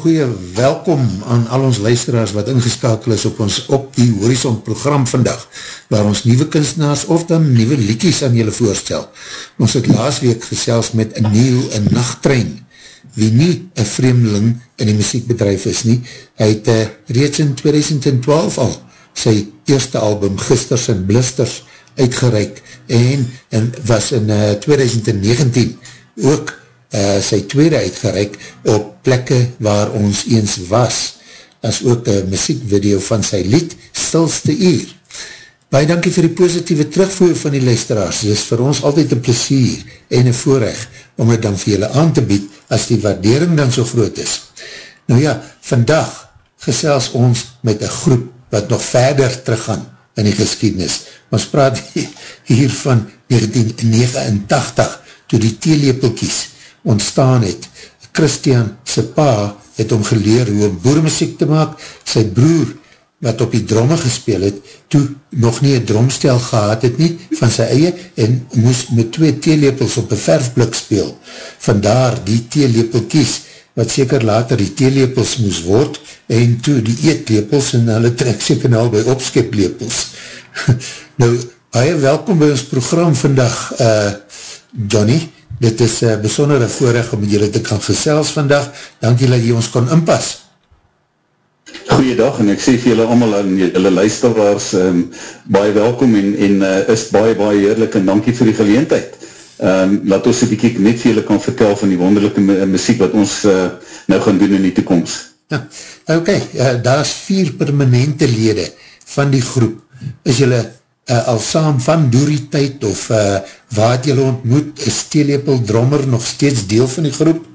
goeie welkom aan al ons luisteraars wat ingeskakel is op ons op die Horizon program vandag, waar ons nieuwe kunstenaars of dan nieuwe liedjes aan julle voorstel. Ons het laas week gesels met Neil in Nachttrein, wie nie een vreemdeling in die muziekbedrijf is nie. Hy het uh, reeds in 2012 al sy eerste album Gisters en Blisters uitgereik en, en was in uh, 2019 ook uh, sy tweede uitgereik op plekke waar ons eens was, as ook een muziekvideo van sy lied Stilste Uur. Baie dankie vir die positieve terugvoer van die luisteraars. Het is vir ons altyd een plesier en een voorrecht om het dan vir julle aan te bied as die waardering dan so groot is. Nou ja, vandag gesels ons met een groep wat nog verder teruggaan in die geschiedenis. Ons praat hier van 1989 toe die theelepelkies ontstaan het. Christian sy pa het om geleer hoe om boermuziek te maak. Sy broer wat op die dromme gespeel het, toe nog nie een dromstel gehad het nie van sy eie en moes met twee theelepels op een verfblik speel. Vandaar die theelepelkies wat seker later die theelepels moes word en toe die eetlepels en hulle trek seker nou by opskeplepels. nou, baie welkom by ons program vandag, uh, Johnny. Dit is uh, besondere voorrecht om julle te kan gesels vandag. Dank jy dat jy ons kon inpas. Goeiedag en ek sê vir julle allemaal en julle luisteraars um, baie welkom en, en uh, is baie baie heerlik en dankie vir die geleentheid. Um, laat ons een bykie net vir julle kan vertel van die wonderlijke muziek wat ons uh, nou gaan doen in die toekomst. Ja, ok, uh, daar is vier permanente lede van die groep. Is julle uh, al saam van door die tyd of uh, waar het julle ontmoet, is Teelepel Drommer nog steeds deel van die groep?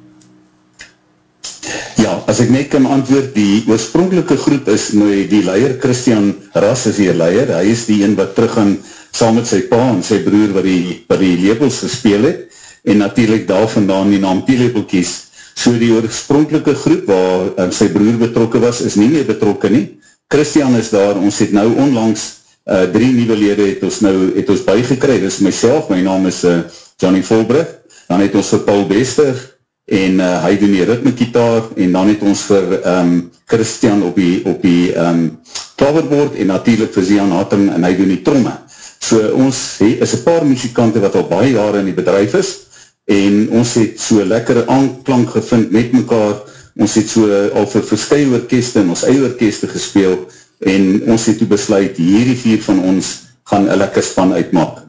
Ja, as ek net kan antwoord, die oorspronkelike groep is nou die leier Christian Ras is die leier, hy is die een wat terug gaan saam met sy pa en sy broer wat die, wat die labels gespeel het, en natuurlijk daar vandaan die naam T-labelkies. So die oorspronkelike groep waar um, sy broer betrokken was, is nie meer betrokken nie. Christian is daar, ons het nou onlangs uh, drie nieuwe lede het ons nou, het ons bygekry, dit is myself, my naam is uh, Johnny Volbrug, dan het ons vir Paul Bester, en uh, hy doen die ritme gitaar en dan het ons vir um, Christian op die, op die um, klaverboard en natuurlijk vir Zian Hattem en hy doen die tromme. So ons he, is een paar muzikante wat al baie jare in die bedrijf is en ons het so lekkere aanklank gevind met mekaar, ons het so al vir verskye orkeste en ons eie orkeste gespeel en ons het toe besluit hierdie vier van ons gaan een lekker span uitmaak.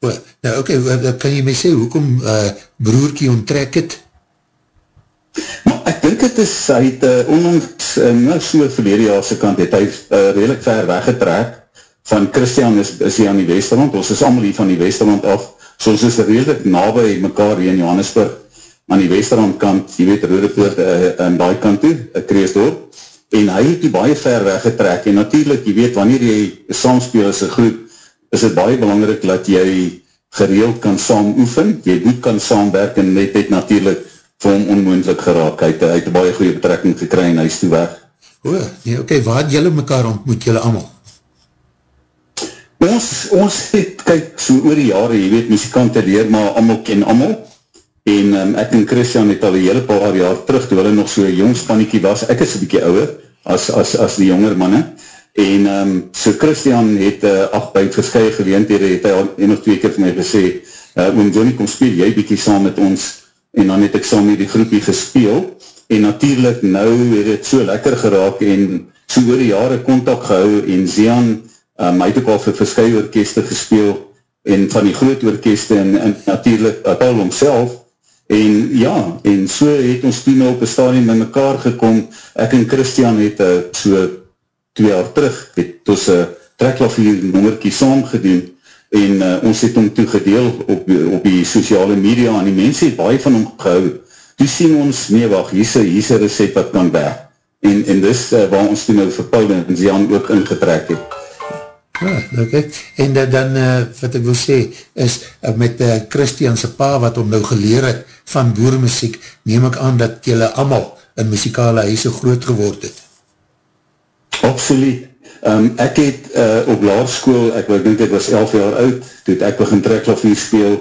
Nou oké, okay, kan jy my sê, hoekom uh, broerkie onttrek het? Maar ek dink het is, hy het uh, onlangs, uh, nou so verlede jaarse kant, het hy uh, redelijk ver weggetrek, van Christian is, is hy aan die Westerland, ons is allemaal hier van die Westerland af, so ons is redelijk nabij mekaar hier in Johannesburg, aan die Westerland kant, jy weet, Rodepoort, uh, aan die kant toe, uh, Kreesdorp, en hy het die baie ver weggetrek, en natuurlijk, jy weet, wanneer jy saamspeel as een groep, is het baie belangrijk dat jy gereeld kan saam oefen, jy moet kan saamwerk, en net het natuurlijk vir hom onmoendlik geraak. Hy het, hy het baie goeie betrekking gekry en hy is toe weg. O, nee, oké, okay, waar het jylle mekaar ontmoet, jylle allemaal? Ons, ons het, kyk, so oor die jare, jy weet, muzikante leer, maar allemaal ken allemaal. En um, ek en Christian het al die hele paar jaar terug, toe hulle nog so een jongspannetjie was, ek is een bykie ouwer, as, as, as die jonger manne. En um, so Christian het, uh, ach, by het verskye geleendhede, het hy al een of twee keer vir my gesê, uh, oom Johnny, kom speel jy bykie saam met ons, en dan het ek saam met die groepie gespeel, en natuurlijk nou het het so lekker geraak, en so oor die jare contact gehou, en Zian, um, hy het ook al vir verskye orkeste gespeel, en van die groot orkeste, en, en natuurlijk Paul homself, en ja, en so het ons toen op een stadium met mekaar gekom, ek en Christian het uh, so twee jaar terug, het ons een uh, treklavier nommerkie saam gedoen, en uh, ons het hom toegedeel op, op die sociale media en die mense het baie van hom gehou. Toe sien ons, nee wacht, hier is een recept wat kan werk. en, en dis uh, waar ons toen nou vir Paul en Zian ook ingetrek het. Ja, okay. En dan, dan uh, wat ek wil sê, is uh, met uh, Christianse pa wat om nou geleer het van boermuziek, neem ek aan dat jylle allemaal in muzikale huise groot geword het. Absoluut. Um, ek het uh, op laarskoel, ek, denk ek was 11 jaar oud, toe ek begin trekklavier speel,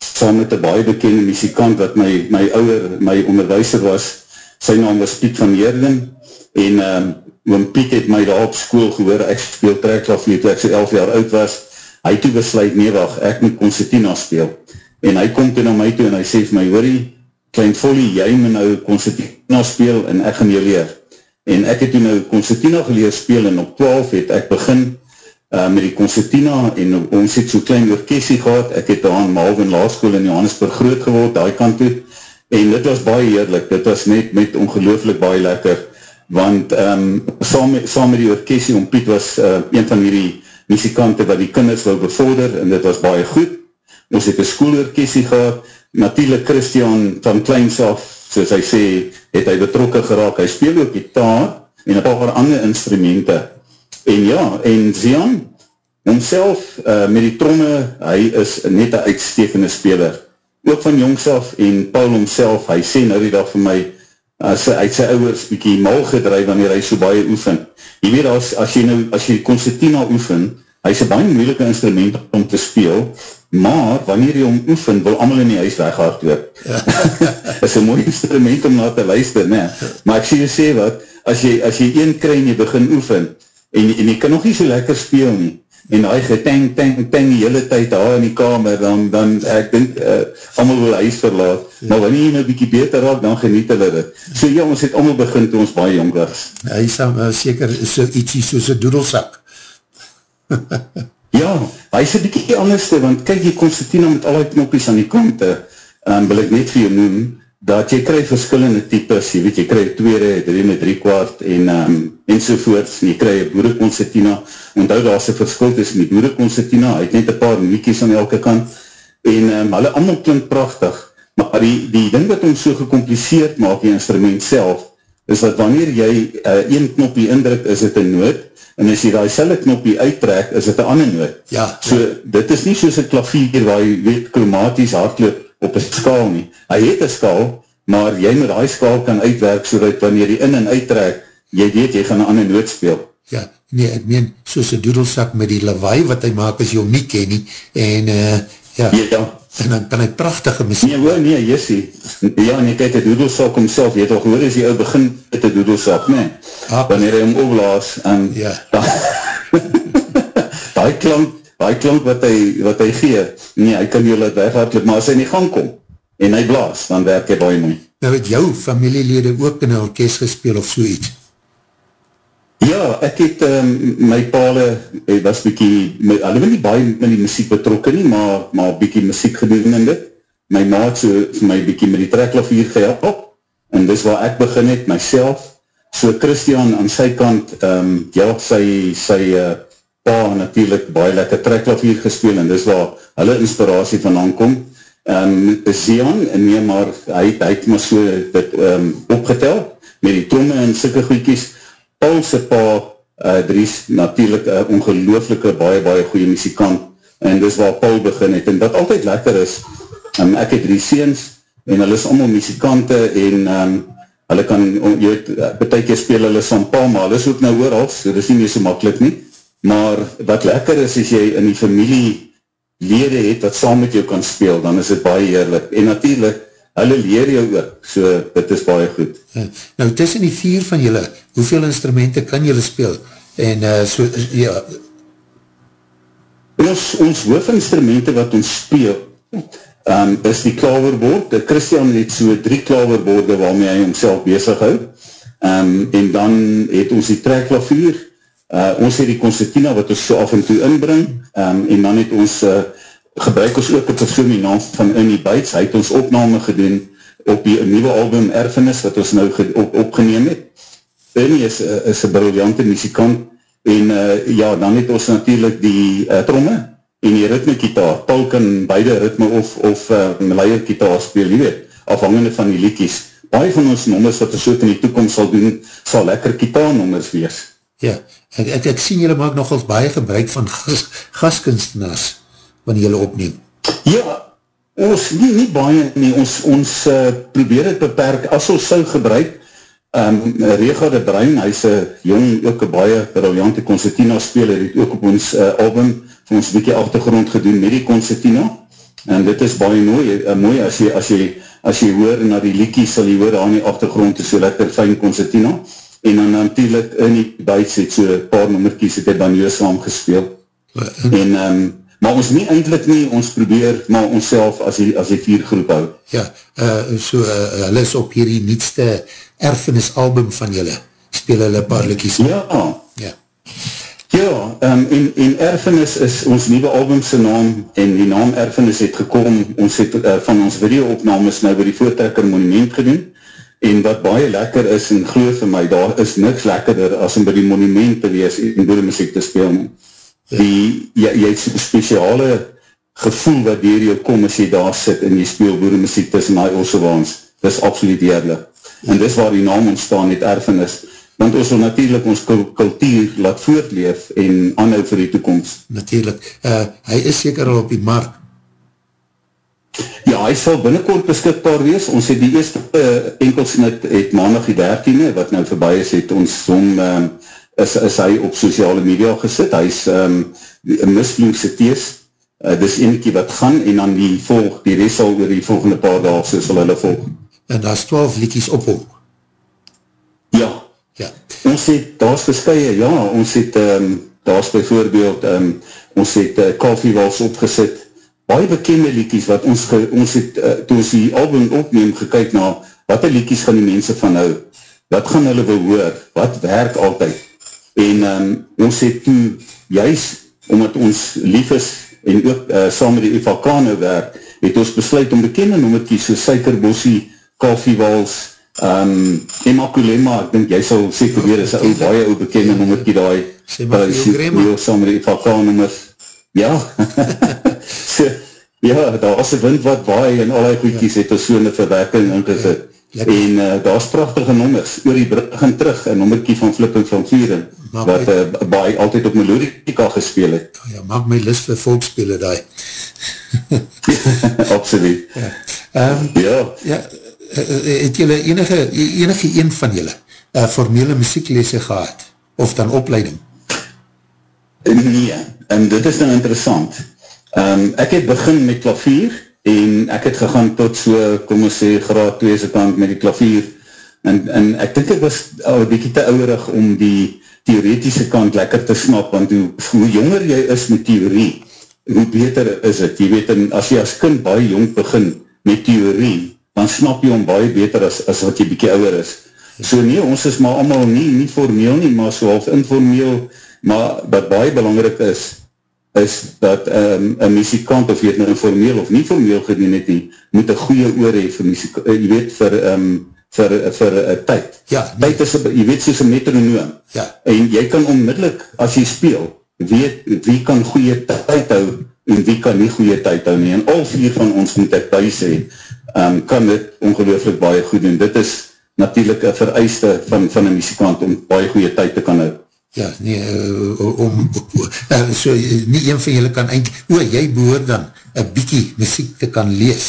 saam met een baie bekende muzikant wat my, my ouwer, my onderwijser was, sy naam was Piet van Heerden, en um, oom Piet het my daar op school gehoor, ek speel trekklavier, toe ek so 11 jaar oud was, hy toe besluit, nee wacht, ek moet concertina speel, en hy kom toe na my toe, en hy sê vir my, hoorie, klein volie, jy moet nou concertina speel, en ek gaan jou leer, en ek het toen nou concertina geleer speel en op 12 het ek begin uh, met die concertina en ons het so klein orkestie gehad, ek het daar aan Malvin Laarschool in Johannesburg groot geword, daai kant toe, en dit was baie heerlik, dit was net met ongelooflik baie lekker, want um, saam, met, saam met die orkestie, om Piet was uh, een van die muzikante wat die kinders wil bevorder, en dit was baie goed, ons het een schoolorkestie gehad, natuurlijk Christian van Kleins af, soos hy sê, het hy betrokken geraak, hy speel ook gitaar en een paar ander instrumente. En ja, en Zian, homself uh, met die tromme, hy is net een uitstekende speler. Ook van jongself en Paul homself, hy sê nou die dag vir my, as hy uit sy ouwers bykie mal gedrijf wanneer hy so baie oefen. Jy weet, as, as jy nou, as jy concertina oefen, hy is een baie moeilike instrument om te speel, maar wanneer jy om oefen, wil allemaal in die huis weghaard weer. is een mooi instrument om na te luister, nee. maar ek sê jy sê wat, as jy, as jy een kry en jy begin oefen, en, en jy kan nog nie so lekker speel nie, en hy getang, tang, tang die hele tyd daar in die kamer, dan, dan ek dink, uh, allemaal wil huis verlaat, ja. maar wanneer jy nou bykie beter raak, dan geniet hulle dit. So ja, ons het allemaal begin toe ons baie jong was. Hy is dan uh, seker so ietsie soos een doedelsak. Ja, hy is een bykie anderste, want kyk die Constantina met al die knoppies aan die kante, um, wil ek net vir jou noem, dat jy krijg verskillende types, jy weet, jy krijg tweede, drie met drie kwart, en, um, enzovoorts, en jy krijg boere Constantina, onthou daar is een verskil tussen die boere Constantina, hy het net een paar miekies aan elke kant, en um, hulle allemaal klink prachtig, maar die, die ding wat ons so gecompliceerd maak, die instrument self, is dat wanneer jy uh, een knopje indruk, is het een noot, en as jy die selle knoppie uittrek, is het een ander noot. Ja, so, ja. dit is nie soos een klavier waar jy weet, chromatisch hardloop op een skaal nie. Hy het een skaal, maar jy met die skaal kan uitwerk, so dat wanneer jy in en uittrek, jy weet, jy gaan een ander noot speel. Ja, nee, ek meen, soos een doedelsak met die lawaai wat hy maak, as jy hom nie ken nie, en uh, ja, ja, en dan kan hy prachtige muziek. Nee, hoor, nee, jessie. Ja, en jy kyk, die doedelsak homself, jy het al gehoor, as jy al begin met die doedelsak, nee. Ah, wanneer hy hom opblaas, en ja. die klank, die klank wat hy, wat hy gee, nee, hy kan jou laat weghartelijk, maar as hy in die gang kom, en hy blaas, dan werk hy baie mooi. Nou het jou familielede ook in een orkest gespeel of so iets? Ja, ek het um, my pale, hy was bykie, hulle wil nie baie met die muziek betrokken nie, maar, maar bykie muziek gedoen in dit. My maat so vir my bykie met die trekklavier gehelp, en dis waar ek begin het, myself, so Christian aan sy kant, um, ja, sy, sy uh, pa natuurlijk baie lekker trekklavier gespeel, en dis waar hulle inspiratie vandaan kom. Um, Zian, en nee, maar hy, hy het maar so dit um, opgetel, met die tome en sikke goeikies, Paul se pa, uh, Dries, natuurlijk een ongelooflike, baie, baie goeie muzikant, en dis waar Paul begin het, en wat altyd lekker is, um, ek het drie seens, en hulle is allemaal muzikante, en um, hulle kan, jy weet, betek jy speel hulle saam pa, maar hulle is ook nou ooral, so dis nie meer so makkelijk nie, maar wat lekker is, as jy in die familie lede het, wat saam met jou kan speel, dan is het baie heerlijk, en natuurlijk, hulle leer jou ook, so dit is baie goed. Ja, nou tussen die vier van julle, hoeveel instrumenten kan julle speel? En uh, so, ja... Ons, ons hoofinstrumenten wat ons speel, um, is die klaverboord. Christian het so drie klaverboorde waarmee hy homself bezig hou. Um, en dan het ons die trekklavier, uh, ons het die concertina wat ons so af en toe inbring, um, en dan het ons uh, gebruik ons ook het persoon die naam van Annie Bites, hy het ons opname gedoen op die nieuwe album Erfenis wat ons nou op, opgeneem het. Annie is, is een briljante muzikant en uh, ja, dan het ons natuurlijk die uh, tromme en die ritme gitaar. Paul kan beide ritme of, of uh, leier gitaar speel, jy weet, afhangende van die liedjes. baie van ons nommers wat ons ook in die toekomst sal doen, sal lekker kitaarnommers wees. Ja, ek, ek, ek sien julle maak nogals baie gebruik van gas, gaskunstenaars wanneer julle opneem. Ja, ons, nie, nie baie nie, ons, ons uh, probeer het beperk, as ons sou gebruik, um, Rega de Bruin, hy is een jong, ook een baie briljante concertina speler, het ook op ons uh, album, vir ons bykie achtergrond gedoen met die concertina, en dit is baie mooi, uh, mooi as jy, as jy, as jy hoor na die liekies, sal jy hoor aan die achtergrond, is so lekker fijn concertina, en dan natuurlijk in die buits het so paar nummerkies, het hy dan jou saam gespeel, en, um, maar ons nie eindelijk nie, ons probeer maar ons self as die, as die vier groep hou. Ja, uh, so uh, hulle is op hierdie nietste erfenis album van julle, speel hulle paar likies. Ja, ja. Ja, um, en, en Erfenis is ons nieuwe albumse naam en die naam Erfenis het gekom, ons het uh, van ons videoopnames nou by die voortrekker monument gedoen en wat baie lekker is en geloof vir my, daar is niks lekkerder as om by die monument te wees en boere muziek te speel nie die, jy, jy het speciale gevoel wat dier jou kom as jy daar sit en jy speel boere muziek tussen my Ossewaans, dit is absoluut eerlijk. En dis waar die naam ontstaan, het erfenis, want ons wil natuurlijk ons kultuur laat voortleef en anhou vir die toekomst. Natuurlijk, uh, hy is seker al op die markt. Ja, hy sal binnenkort beskikbaar wees, ons het die eerste uh, enkelsnit het maandag die 13e, wat nou voorbij is, het ons om uh, ehm, is, is hy op sociale media gesit, hy is um, een misvloemse tees, uh, dis eniekie wat gaan, en dan die volg, die rest sal oor die volgende paar dag, so sal hulle volg. En daar is 12 liedjes op hom? Ja. ja. Ons het, daar is verskye, ja, ons het, um, daar is bijvoorbeeld, um, ons het uh, koffiewals opgesit, baie bekende liedjes, wat ons, ons het, uh, toe ons die album opneem, gekyk na, wat die liedjes gaan die mense van nou, wat gaan hulle behoor, wat werk altyd, en um, ons het toe juist, omdat ons lief is en ook uh, saam met die Evakane werk, het ons besluit om bekende nommerkies so Suikerbossie, Koffiewals, um, Emakulema, ek dink jy sal seker weer, is een baie ou bekende nommerkie daai, uh, saam met die Evakane nommers, ja, ja, daar was een wind wat waai en al die goedkies het ons so in die verwerking ingezet. Lekker. En uh, daar is prachtige nommers, oor die brug en terug, een nommerkie van Flipping van Vieren, maak wat uh, baie altyd op melodieka gespeel het. Oh ja, maak my list vir volkspele daai. Absoluut. Ja. Um, ja. ja. Het jylle enige, enige een van jylle uh, formele muzieklese gehad? Of dan opleiding? Nee, en dit is dan interessant. Um, ek het begin met klavier, en ek het gegaan tot so, kom ons sê, graad 2 se kant met die klavier, en, en ek dink ek was al een beetje te ouwerig om die theoretische kant lekker te snap, want hoe, hoe jonger jy is met theorie, hoe beter is het, jy weet, en as jy as kind baie jong begin met theorie, dan snap jy om baie beter as, as wat jy bykie ouwer is. So nee, ons is maar allemaal nie, nie formeel nie, maar so half informeel, maar wat baie belangrijk is, is dat um, een muzikant, of jy het nou formeel of nie formeel gedien het nie, moet een goeie oor hee vir muzikant, uh, jy weet, vir, um, vir, vir uh, tyd. Ja. Nee. Tyd is, jy weet, soos een metronoom. Ja. En jy kan onmiddellik, as jy speel, weet wie kan goeie tyd hou, en wie kan nie goeie tyd hou nie. En al vier van ons moet ek thuis hee, um, kan dit ongelooflik baie goed doen. Dit is natuurlijk een vereiste van, van een muzikant om baie goeie tyd te kan hou. Ja, nee, uh, om, uh, so, nie een van julle kan eindelijk, o, jy behoor dan een bykie muziek te kan lees.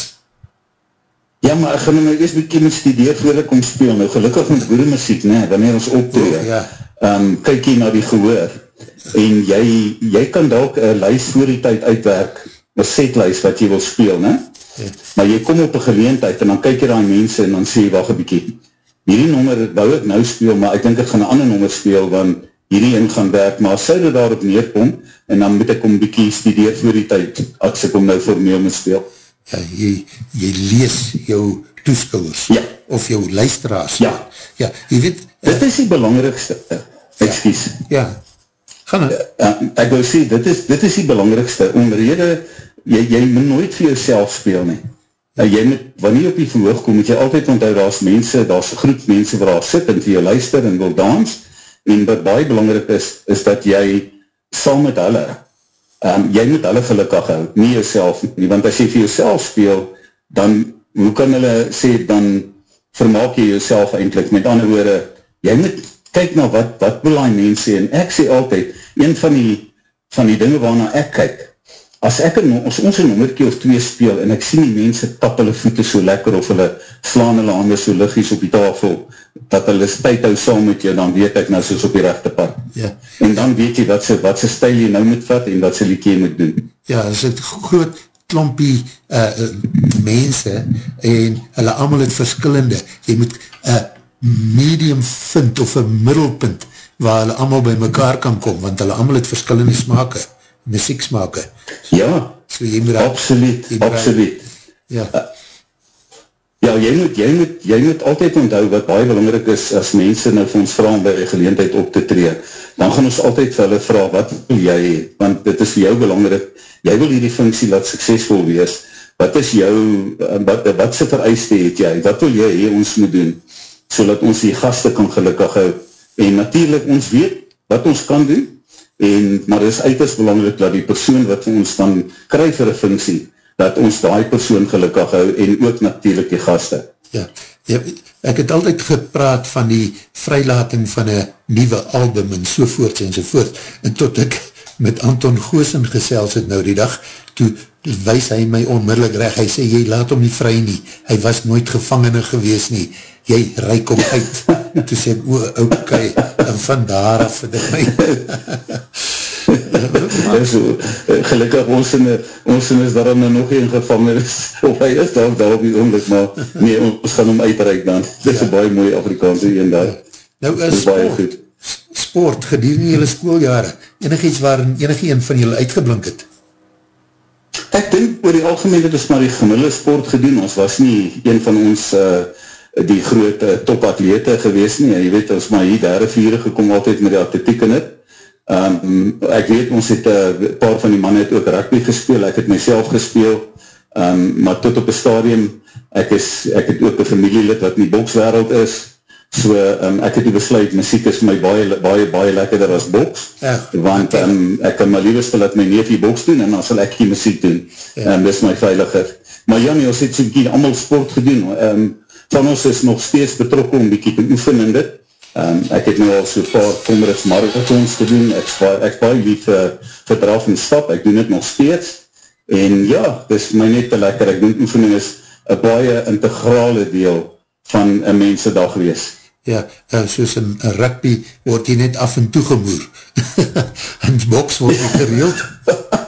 Ja, maar ek gaan nou eerst bykie moet studeer voordat ek om speel. Nou, gelukkig met goede muziek, nee, wanneer ons optree, ja. um, kyk jy na die gehoor, en jy, jy kan dalk een lijst voor die tijd uitwerk, een setlijst wat jy wil speel, ne? Ja. Maar jy kom op een geleentheid, en dan kyk jy daar mense, en dan sê jy, wacht een bykie, hierdie nummer wou ek nou speel, maar ek denk ek gaan een ander nummer speel, want hierdie in gaan werk, maar as sy er daarop neerkom, en dan moet ek om bykie studeer voor die tyd, as ek om nou formeel moet speel. Ja, jy, jy lees jou toeskouwers, ja. of jou luisteraars. Ja. Ja, jy weet... Dit uh, is die belangrikste, uh, excuse. Ja, gaan het. Uh, uh, ek wil sê, dit is, dit is die belangrikste, omrede, jy, jy moet nooit vir jouself speel nie. Uh, jy moet, wanneer jy op die verhoog kom, moet jy altyd onthou, daar is mense, daar is groep mense waar sit, en vir jou luister, en wil dans, en wat baie belangrijk is, is dat jy saam met hulle, um, jy moet hulle gelukkig hou, nie jyself nie, want as jy vir jyself speel, dan, hoe kan hulle sê, dan vermaak jy jouself eindelijk. Met ander woorde, jy moet kyk na wat, wat wil die mense en ek sê altyd, een van die, van die dinge waarna ek kyk, as ek een, as ons een nommerkie of twee speel en ek sien die mense tap hulle voete so lekker of hulle slaan hulle handen so liggies op die tafel, dat hulle spijt hou saam met jou, dan weet ek nou soos op die rechte pad. Ja. En dan weet jy wat sy, wat sy stijl jy nou moet vat en wat sy liekie moet doen. Ja, as het groot klompie uh, mense en hulle allemaal het verskillende, jy moet een uh, medium vind of een middelpunt waar hulle allemaal by mekaar kan kom, want hulle allemaal het verskillende smake, muzieksmake. Ja, so jy moet absoluut, jy moet absoluut. Ja. Uh, ja, jy moet, jy, moet, jy moet altyd onthou wat baie belangrijk is as mense nou vir ons vraag om by geleentheid op te tree. Dan gaan ons altyd vir hulle vraag, wat wil jy, want dit is vir jou belangrijk, jy wil hierdie funksie laat suksesvol wees, wat is jou, wat, wat sy vereiste het jy, wat wil jy hier ons moet doen, so dat ons die gasten kan gelukkig hou, en natuurlijk ons weet wat ons kan doen, en, maar het is uiters belangrijk dat die persoon wat ons dan krijg vir een funksie, dat ons die persoon gelukkig hou, en ook natuurlijk die gasten. Ja, ja, ek het altyd gepraat van die vrylating van een nieuwe album en sovoorts en sovoorts, en tot ek met Anton Goosen gesels het nou die dag, toe wees hy my onmiddellik recht, hy sê, jy laat hom nie vry nie, hy was nooit gevangene gewees nie, jy reik hom uit, toe sê ek, o, ok, en van daar af het ek my, so, gelukkig ons in, ons in is daarom nou nog een gevangen is, of hy is daar, daar op die oomlik, maar nee, ons gaan hom uitreik dan, dit is ja. baie mooie Afrikaanse een daar, nou, is sport, sport, gedurende jylle schooljare, enig iets waarin enig een van jylle uitgeblink het? Ek dink oor die algemeen het ons maar die gemiddelde sport gedoen, ons was nie een van ons uh, die grote uh, topatlete gewees nie, en jy weet, ons maar hier derde vierde gekom altyd met die atletiek in het. Um, ek weet, ons het uh, paar van die mannen het ook rugby gespeel, ek het myself gespeel, um, maar tot op een stadium, ek, is, ek het ook een familielid wat in die bokswereld is, So, um, ek het die besluit, muziek is my baie, baie, baie lekkerder as boks, ja. want um, ek kan my liefste laat my neef die boks doen, en dan sal ek die muziek doen, ja. um, dis my veiliger. Maar Jannie, ons het soekie allemaal sport gedoen, um, van ons is nog steeds betrokken om die te oefen in dit, um, ek het nou al so paar komerigs marathons gedoen, ek is baie lief vir, vir draf en stap, ek doen dit nog steeds, en ja, dis my net te lekker, ek doen oefening is een baie integrale deel van een mense dag wees ja, uh, soos in rugby word jy net af en toe gemoer. in boks word jy gereeld.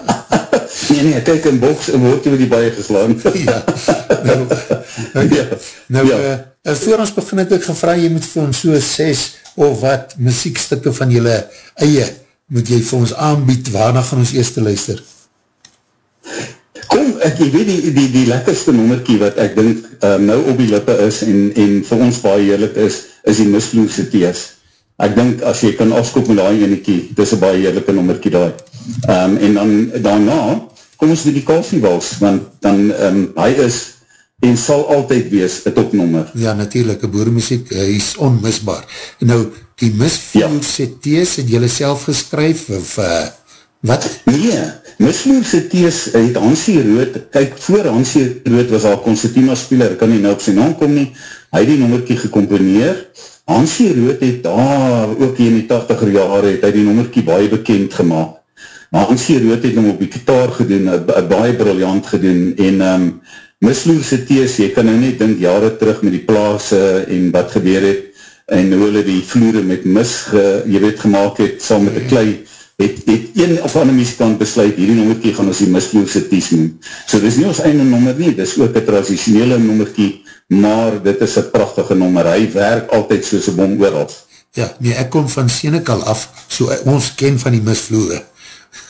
nee, nee, kijk in boks word jy die baie geslaan. ja, nou, nou, ja, nou ja. Uh, voor ons begin het ek gevra, jy moet vir ons so ses of wat muziekstukke van jylle eie, moet jy vir ons aanbied, waarna gaan ons eerste luister? Kom, ek, weet die, die, die lekkerste nommerkie wat ek dink um, nou op die lippe is en, en vir ons baie heerlijk is, is die misvloerse tees. Ek dink as jy kan afskop met die eniekie, dit is een baie heerlijke nommerkie daar. Um, en dan daarna, kom ons met die koffiewals, want dan, um, hy is en sal altyd wees, het opnommer. Ja, natuurlijk, boermuziek, hy is onmisbaar. Nou, die misvloerse ja. tees, het jylle self geskryf, of uh, wat? Nee, misvloerse tees, het Hansie Rood, kyk, voor Hansie Rood was al Constantina speler, kan nie nou op sy naam kom nie, hy die nommerkie gecomponeer, Hansie Rood het daar, ook in die 80er jare, het hy die nommerkie baie bekend gemaakt. Maar Hansie Rood het hom op die kitaar gedoen, a, baie briljant gedoen, en um, misloerse tees, jy kan nou net dink jare terug met die plaas en wat gebeur het, en hoe hulle die vloere met mis, ge, jy weet, gemaakt het, saam met die klei, het, het een of ander muzikant besluit, hierdie nommerkie gaan ons die misloerse tees noem. So dit is nie ons einde nommer nie, dit is ook een traditionele nommerkie, maar dit is een prachtige nommer, hy werk altyd soos een bom ooral. Ja, nee, ek kom van Senekal af, so ons ken van die misvloere.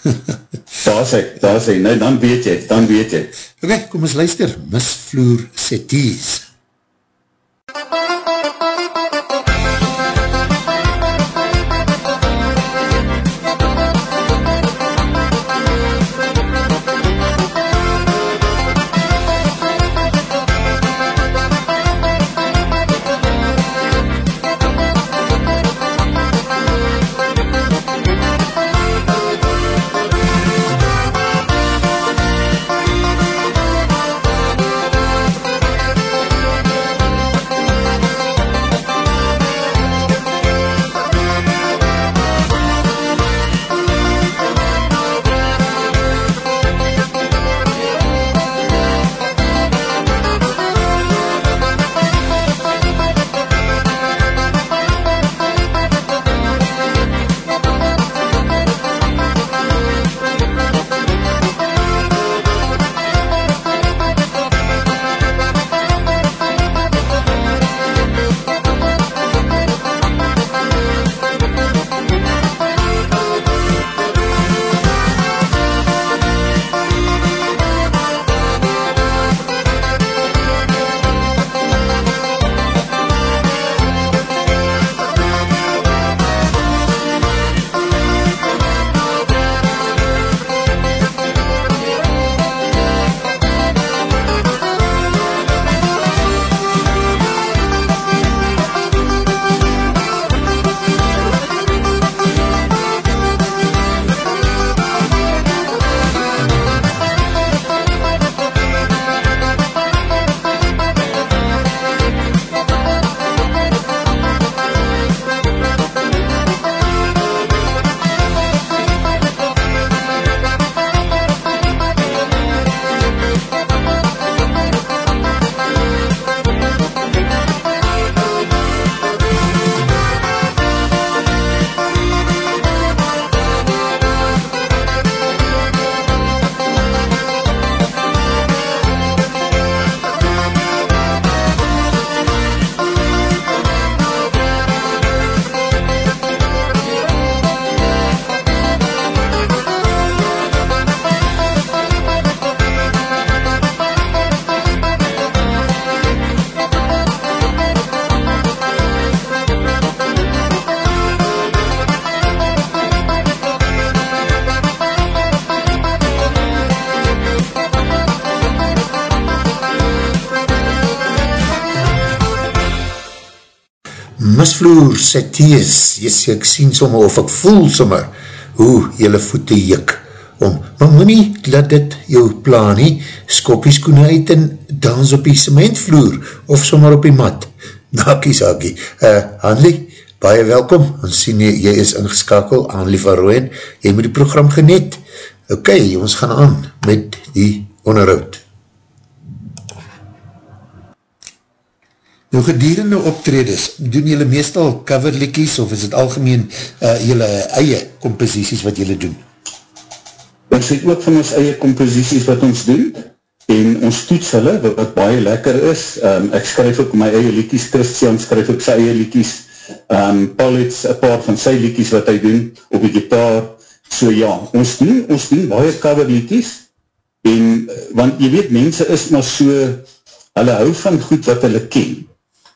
daar sê, daar sê, nou dan weet jy, dan weet jy. Oké, kom ons luister, misvloer setties. Misvloer setees, yes, ek sien sommer, of ek voel sommer, hoe jylle voete jik om, maar moet nie laat dit jou plan nie, skoppies koene uit en dans op die cementvloer, of sommer op die mat, nakie saakie, uh, Hanlie, baie welkom, ons sien jy, jy is ingeskakel, Hanlie van Rooyen, jy moet die program geniet, ok, ons gaan aan met die onderhoud. Nou gedurende optredes, doen jylle meestal coverlikkies of is het algemeen uh, jylle eie composities wat jylle doen? Ons het ook van ons eie composities wat ons doen en ons toets hulle, wat, wat baie lekker is. Um, ek skryf ook my eie liekies, Christian skryf ook sy eie liekies. Um, Paul het een paar van sy liekies wat hy doen op die gitaar. So ja, ons doen, ons doen baie cover liekies en, want jy weet, mense is maar so, hulle hou van goed wat hulle ken.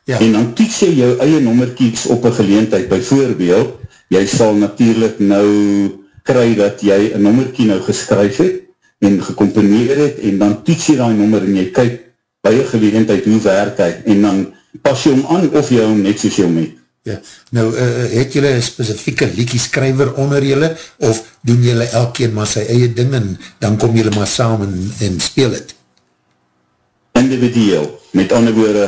Ja. En dan toets jy jou eie nommerkies op een geleentheid, bijvoorbeeld, jy sal natuurlijk nou kry dat jy een nommerkie nou geskryf het, en gecomponeer het, en dan toets jy die nommer, en jy kyk by een geleentheid hoe werk hy, en dan pas jy hom aan, of jy hom net soos jy hom het. Ja, nou, uh, het jylle een specifieke liekie skryver onder jylle, of doen jylle elkeen maar sy eie ding, en dan kom jylle maar saam en, en speel het? Individueel, met ander woorde,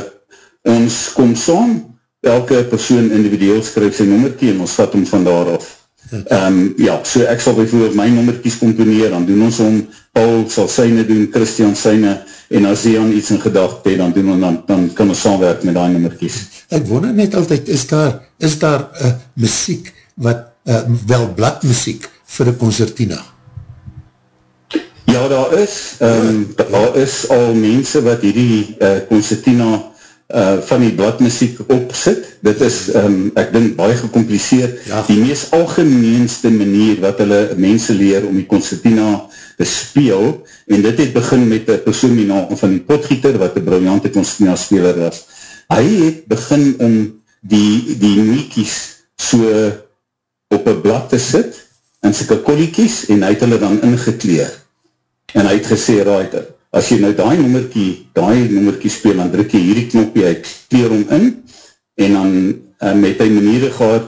ons kom saam, elke persoon individueel skryf sy nommerkie en ons vat hom van daar af. Um, ja, so ek sal bijvoorbeeld my nommerkies komponeer, dan doen ons om, Paul sal syne doen, Christian syne, en as die aan iets in gedacht het, dan, doen ons, dan, dan kan ons saamwerk met die nommerkies. Ek wonder net altyd, is daar, is daar uh, muziek, wat, uh, wel bladmuziek, vir die concertina? Ja, daar is, um, daar is al mense wat hierdie uh, concertina uh, van die bladmuziek opsit. Dit is, um, ek dink, baie gecompliceerd. Ja. Die meest algemeenste manier wat hulle mense leer om die concertina te speel, en dit het begin met die persoon die naam van die potgieter, wat die briljante concertina speler was. Hy het begin om die, die niekies so op een blad te sit, en syke kolliekies, en hy het hulle dan ingekleer. En hy het gesê, raai, as jy nou die nummerkie, die nummerkie speel, dan druk jy hierdie knopje uit, kleer hom in, en dan um, het hy maniere gehad,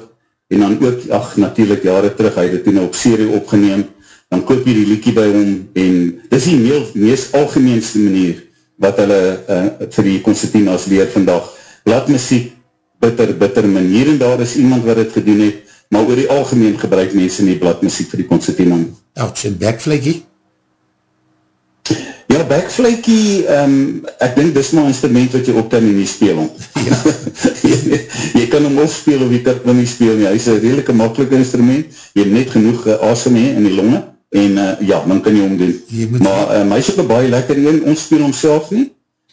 en dan ook, ach, natuurlijk jare terug, hy het toen op serie opgeneem, dan koop jy die liekie by hom, en dis die meel, meest algemeenste manier, wat hulle uh, vir die concertina's leer vandag. Bladmuziek, bitter, bitter manier, en daar is iemand wat het gedoen het, maar oor die algemeen gebruik mense nie bladmuziek vir die concertina. Ouch, en backflaggie? Ja, backflakie, um, ek dink dis maar instrument wat jy opten en nie speel om. Ja. jy, jy kan hom opspeel of jy kan hom nie speel nie. Hy is een redelijk makkelijk instrument. Jy het net genoeg uh, asem hee in die longe. En uh, ja, dan kan jy hom doen. Jy maar um, hy is ook een baie lekker een. Ons speel hom self nie.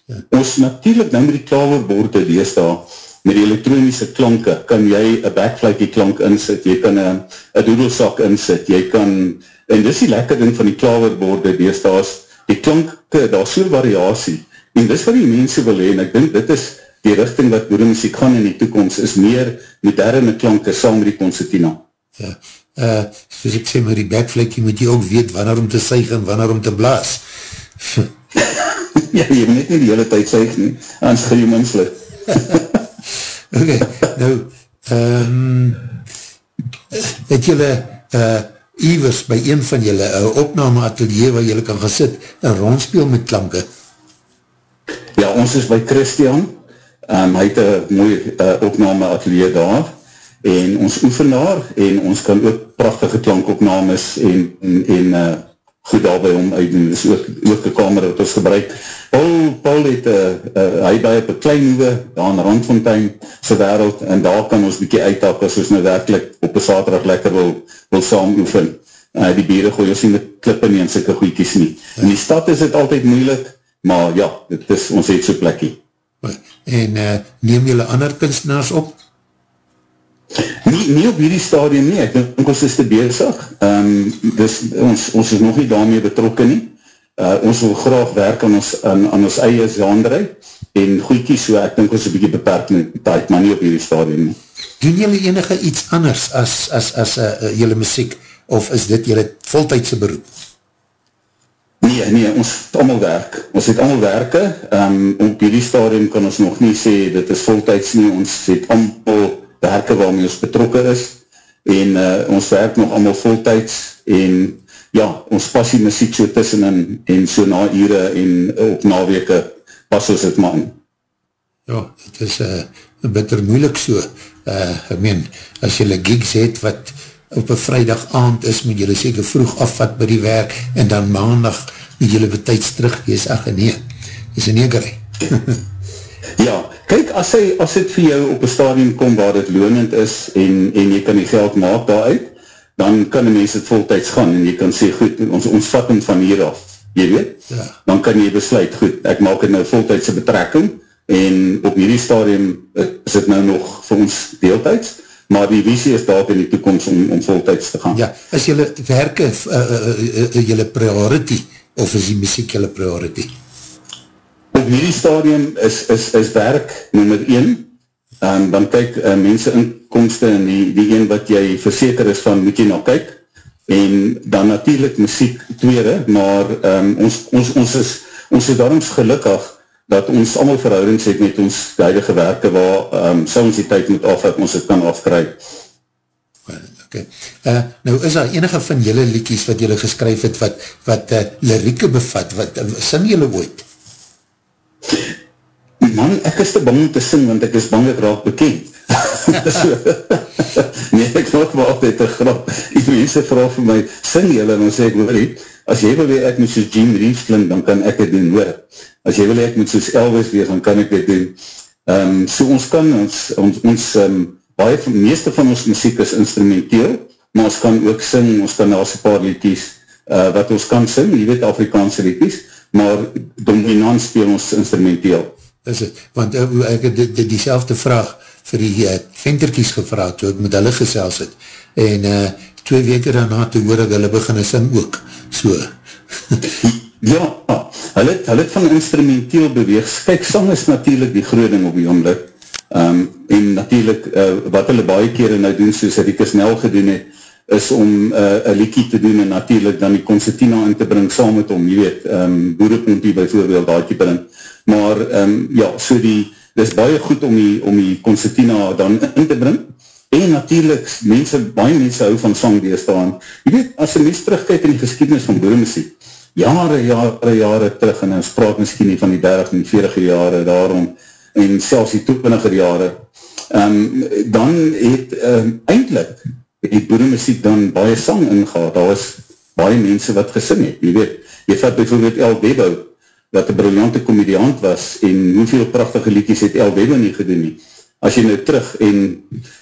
Ja. Ons natuurlijk nou met die klaverborde dees daar, met die elektronische klanke, kan jy een backflakie klank insit. Jy kan een doedelsak insit. Jy kan, en dis die lekker ding van die klaverborde dees daar die klanke, daar is so'n variatie, en dis wat die mense wil heen, ek dink dit is die richting wat boere muziek gaan in die toekomst, is meer moderne klanke saam met die concertina. Ja, uh, soos ek sê, met die backflakkie moet jy ook weet wanneer om te suig en wanneer om te blaas. ja, jy moet nie die hele tijd suig nie, anders gaan jy minslik. ok, nou, um, het jylle, uh, Ivers by een van julle, een opname atelier waar julle kan gesit en rondspeel met klanke? Ja, ons is by Christian, um, hy het een mooie uh, opname atelier daar, en ons oefen daar, en ons kan ook prachtige klankopnames en, en, en uh, goed daarby om uitdoen, dis ook, ook een kamer wat ons gebruik. Paul, Paul het, uh, uh, hy by op een klein nieuwe, daar in Randfontein, sy wereld, en daar kan ons bykie uittap, as ons nou werkelijk op een saterdag lekker wil, wil saam oefen. Uh, die bere gooi ons nie met klippe nie, en syke goeikies nie. In die stad is het altyd moeilik, maar ja, het is, ons het so plekkie. En uh, neem julle ander kunstenaars op? Nie, nie op hierdie stadium nie, ek denk ons is te bezig, um, dus ons, ons is nog nie daarmee betrokken nie, uh, ons wil graag werk aan ons, aan, aan ons eie genre, en goeikie so, ek denk ons een bykie beperkt met tijd, maar nie op hierdie stadium nie. Doen jylle enige iets anders as, as, as uh, jylle muziek, of is dit jylle voltijdse beroep? Nee, nee, ons het allemaal werk. Ons het allemaal werke. Um, op hierdie stadium kan ons nog nie sê, dit is voltijds nie. Ons het allemaal werke waarmee ons betrokken is, en uh, ons werk nog allemaal voltijds, en ja, ons passie muziek so tussen en, en so na ure en op naweke pas ons het man. Ja, het is uh, bitter moeilik so, uh, ek meen, as jylle gigs het wat op een vrijdag aand is, moet jylle seker vroeg afvat by die werk, en dan maandag moet jylle betijds terug wees, ach nee, is een negerij. ja, kyk, as, hy, as het vir jou op een stadium kom waar het loonend is, en, en jy kan die geld maak daaruit, dan kan die mens het voltijds gaan, en jy kan sê, goed, ons, ons vat hem van hier af, jy weet, ja. dan kan jy besluit, goed, ek maak het nou voltijdse betrekking, en op hierdie stadium is het nou nog vir ons deeltijds, maar die visie is daar in die toekomst om, om voltijds te gaan. Ja, is jylle werke uh, uh, uh, jylle priority, of is die muziek jylle priority? Op hierdie stadium is, is, is werk nummer 1, um, dan kyk uh, mense inkomste en die, die een wat jy verseker is van, moet jy nou kyk, en dan natuurlijk muziek tweede, maar um, ons, ons, ons, is, ons is daarom gelukkig, dat ons allemaal verhoudings het met ons huidige werke waar um, sal ons die tyd moet af, dat ons het kan afkry. Okay. Uh, nou is daar enige van julle liekies wat julle geskryf het wat, wat uh, lirieke bevat, wat uh, sing julle ooit? Man, ek is te bang om te sing, want ek is bang ek raak bekend. nee, ek word maar altijd te grap. Die mense vraag vir my, sing julle, en dan sê ek, hoor, as jy wil weet ek moet soos Jim Reeves klink, dan kan ek het doen, hoor as jy wil ek moet soos Elvis wees, dan kan ek dit doen. Um, so ons kan, ons, ons, ons um, baie van, meeste van ons muziek is instrumenteel, maar ons kan ook sing, ons kan als een paar liedjes, uh, wat ons kan sing, jy weet Afrikaanse liedjes, maar dominant speel ons instrumenteel. Is het, want uh, ek het die, die, die selfde vraag vir die uh, venterkies gevraagd, toe ek met hulle gesels het, en uh, twee weke daarna te hoor ek hulle beginne sing ook, so. ja, Hulle het, hulle het van instrumenteel beweeg. Kijk, sang is natuurlijk die groe ding op die omlik. Um, en natuurlijk, uh, wat hulle baie kere nou doen, soos Rika snel gedoen het, is om uh, een liekie te doen en natuurlijk dan die concertina in te bring saam met hom, jy weet, um, boerepontie bijvoorbeeld daar te bring. Maar, um, ja, so die, dit is baie goed om die, om die concertina dan in te bring. En natuurlijk, mense, baie mense hou van sang deesdaan. Jy weet, as een mens terugkijk in die geschiedenis van boeremuziek, jare, jare, jare terug en ons praat miskien nie van die 30 en 40 jare daarom en selfs die 20 jare um, dan het um, eindelijk die boeremuziek dan baie sang ingehaad, daar was baie mense wat gesing het, jy weet jy vat bijvoorbeeld El Bebo wat een briljante komediant was en hoeveel prachtige liedjes het El Bebo nie gedoen nie as jy nou terug en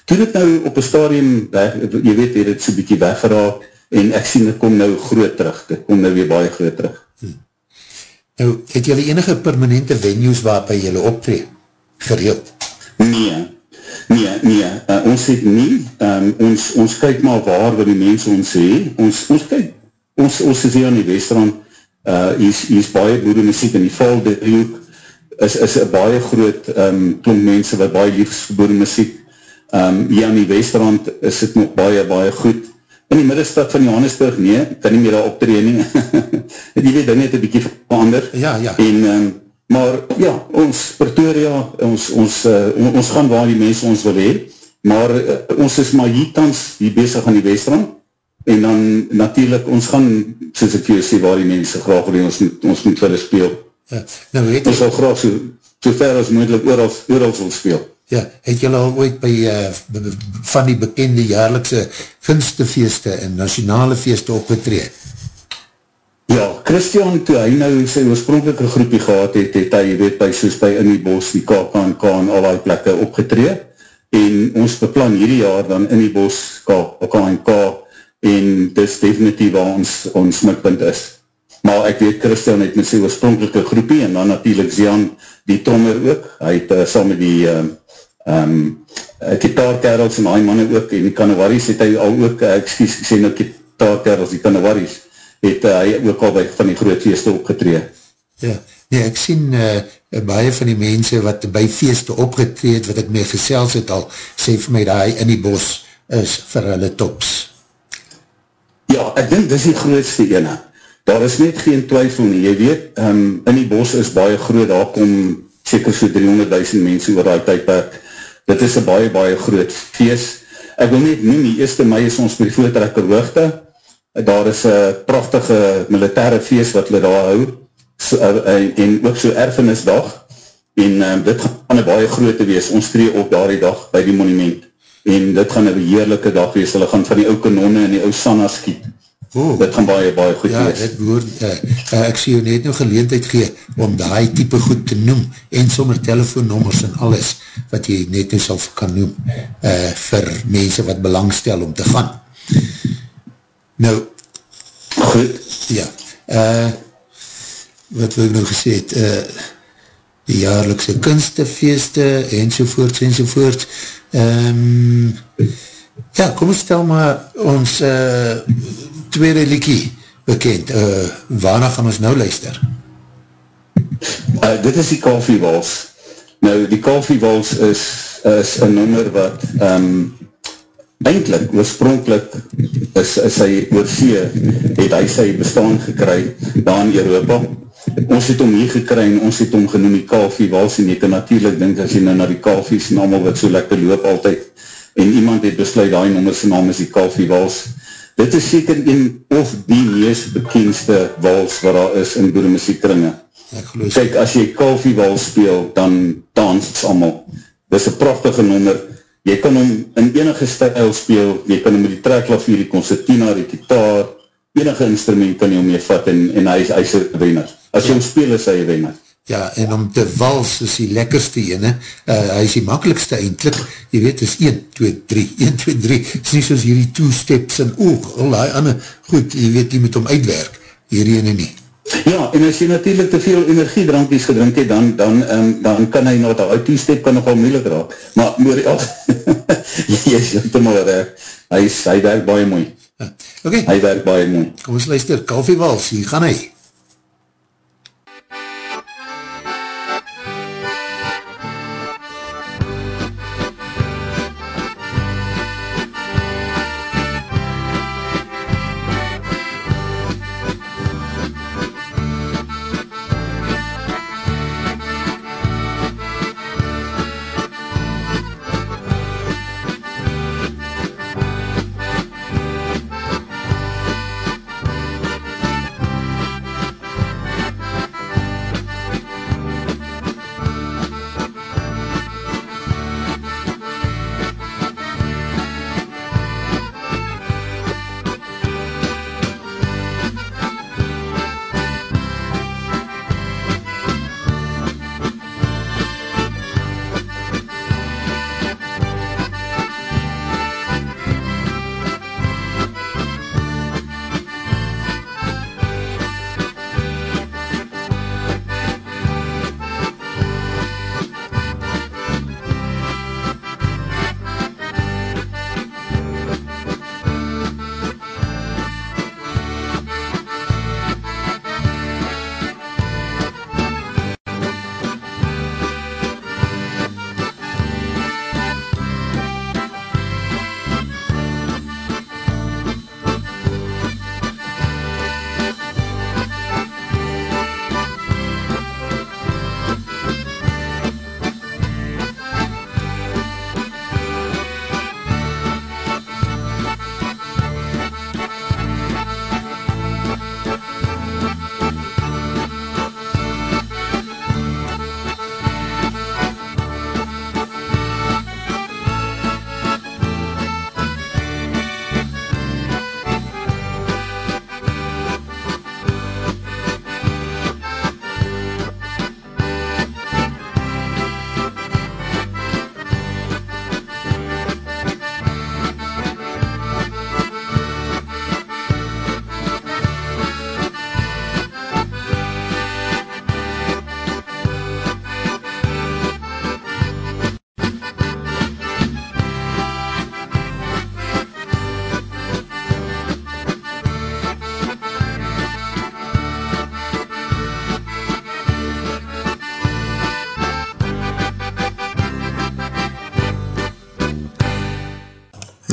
toen het nou op een stadium weg, jy weet, het het so'n bykie weggeraak en ek sien het kom nou groot terug, dit kom nou weer baie groot terug. Hmm. Nou, het jylle enige permanente venues waarby jylle optree, gereeld? Nee, nee, nee, uh, ons het nie, um, ons, ons kyk maar waar waar die mense ons sê, ons, ons kyk, ons, ons is hier aan die Westrand, uh, hier, is, hier is baie boede muziek in die val, die hoek, is, is een baie groot um, klomp mense wat baie liefs boede muziek, um, hier aan die Westrand is het nog baie, baie goed, in die middelstad van Johannesburg, nee, kan nie meer daar optree nie. die weet, dinge het een bykie verander. Ja, ja. En, um, maar ja, ons Pretoria, ons, ons, uh, ons gaan waar die mense ons wil hee, maar uh, ons is maar hier tans, hier bezig aan die Westrand, en dan natuurlijk, ons gaan, soos ek jou sê, waar die mense graag wil ons moet, ons moet verder speel. Ja, nou weet ons sal graag so, so ver as moeilijk ooral, ooral wil speel. Ja, het julle al ooit by uh, van die bekende jaarlikse kunstefeeste en nationale feeste opgetree? Ja, Christian, toe hy nou sy oorspronkelike groepie gehad het, het hy, weet, by soos by in die bos, die KKNK en al die plekke opgetree, en ons beplan hierdie jaar dan in die bos KKNK, en dis definitief waar ons, ons mikpunt is. Maar ek weet, Christian het met sy oorspronkelike groepie, en dan natuurlijk Zian, die trommer ook, hy het uh, saam met die uh, um, gitaarkerels en die manne ook, en die kanawaries het hy al ook, uh, excuse, ek sê nou gitaarkerels, die kanawaries, het uh, hy ook al by van die groot feeste opgetree. Ja, nee, ek sien uh, baie van die mense wat by feeste opgetreed, wat ek mee gesels het al, sê vir my dat hy in die bos is vir hulle tops. Ja, ek dink dis die grootste ene. Daar is net geen twyfel nie. Jy weet, um, in die bos is baie groot, daar kom seker so 300.000 mense oor die tydperk dit is een baie, baie groot feest. Ek wil net noem, die 1 mei is ons met die voortrekker hoogte, daar is een prachtige militaire feest wat hulle daar hou, so, uh, en ook so erfenisdag, en uh, dit gaan een baie grote wees, ons tree op daar die dag by die monument, en dit gaan een beheerlijke dag wees, hulle gaan van die oude kanone en die oude sanna skiet, Oh, dit gaan baie, baie goed ja, wees. Ja, dit woord, uh, uh, ek sê jou net nou geleentheid gee om die type goed te noem en sommer telefoonnommers en alles wat jy net nou sal kan noem uh, vir mense wat belangstel om te gaan. Nou, goed. Ja, uh, wat wil ek nou gesê het, uh, die jaarlikse kunstefeeste enzovoorts enzovoorts. Um, ja, kom ons stel maar ons uh, tweede liekie bekend. Uh, waarna gaan ons nou luister? Uh, dit is die Kalfiewals. Nou, die Kalfiewals is, is een nummer wat um, eindelijk, oorspronkelijk is, is hy oorzee, het hy sy bestaan gekry daar in Europa. Ons het hom hier gekry en ons het hom genoem die Kalfiewals en jy kan natuurlijk denk as jy nou na die Kalfies en allemaal wat so lekker loop altyd en iemand het besluit die nummer sy naam is die Kalfiewals. Dit is seker een of die meest bekendste wals wat daar is in boere muziekkringe. Kijk, as jy Kalfie wals speel, dan dans het allemaal. Dit is een prachtige nummer. Jy kan hom in enige stijl speel, jy kan hom met die treklavier, die concertina, die gitaar, enige instrument kan jy hom mee vat en, en hy, hy is een wenner. As jy hom speel, is hy een wenner. Ja, en om te wals is die lekkerste ene, uh, hy is die makkelijkste eindelijk, jy weet, is 1, 2, 3, 1, 2, 3, is nie soos hierdie two steps en ook, al die ander, goed, jy weet, jy moet om uitwerk, hierdie ene nie. Ja, en as jy natuurlijk te veel energiedrankies gedrink het, dan, dan, um, dan kan hy nog, die two step kan nogal moeilijk raak, maar moer, ja, jy is helemaal recht, hy, hy werk baie mooi. Okay. Hy werk baie mooi. Kom ons luister, Kalfie Wals, hier gaan hy.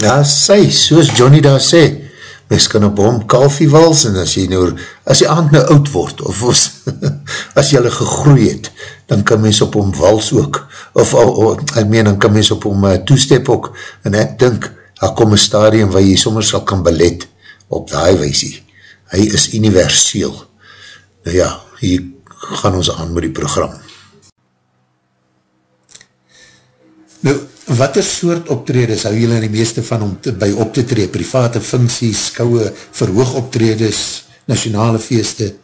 Ja, sy, soos Johnny daar sê, mens kan op hom kalfie wals, en as jy nou, as jy aand nou oud word, of as, as jy hulle gegroei het, dan kan mens op hom wals ook, of, of ek meen, dan kan mens op hom uh, toestep ook, en ek dink, daar kom een stadium waar jy sommer sal kan belet, op die weisie, hy is universeel, nou ja, hier gaan ons aan met die program. Nou, wat is soort optredes hou jylle in die meeste van om te, by op te tree, private funksies, kouwe, verhoog optredes, nationale feeste?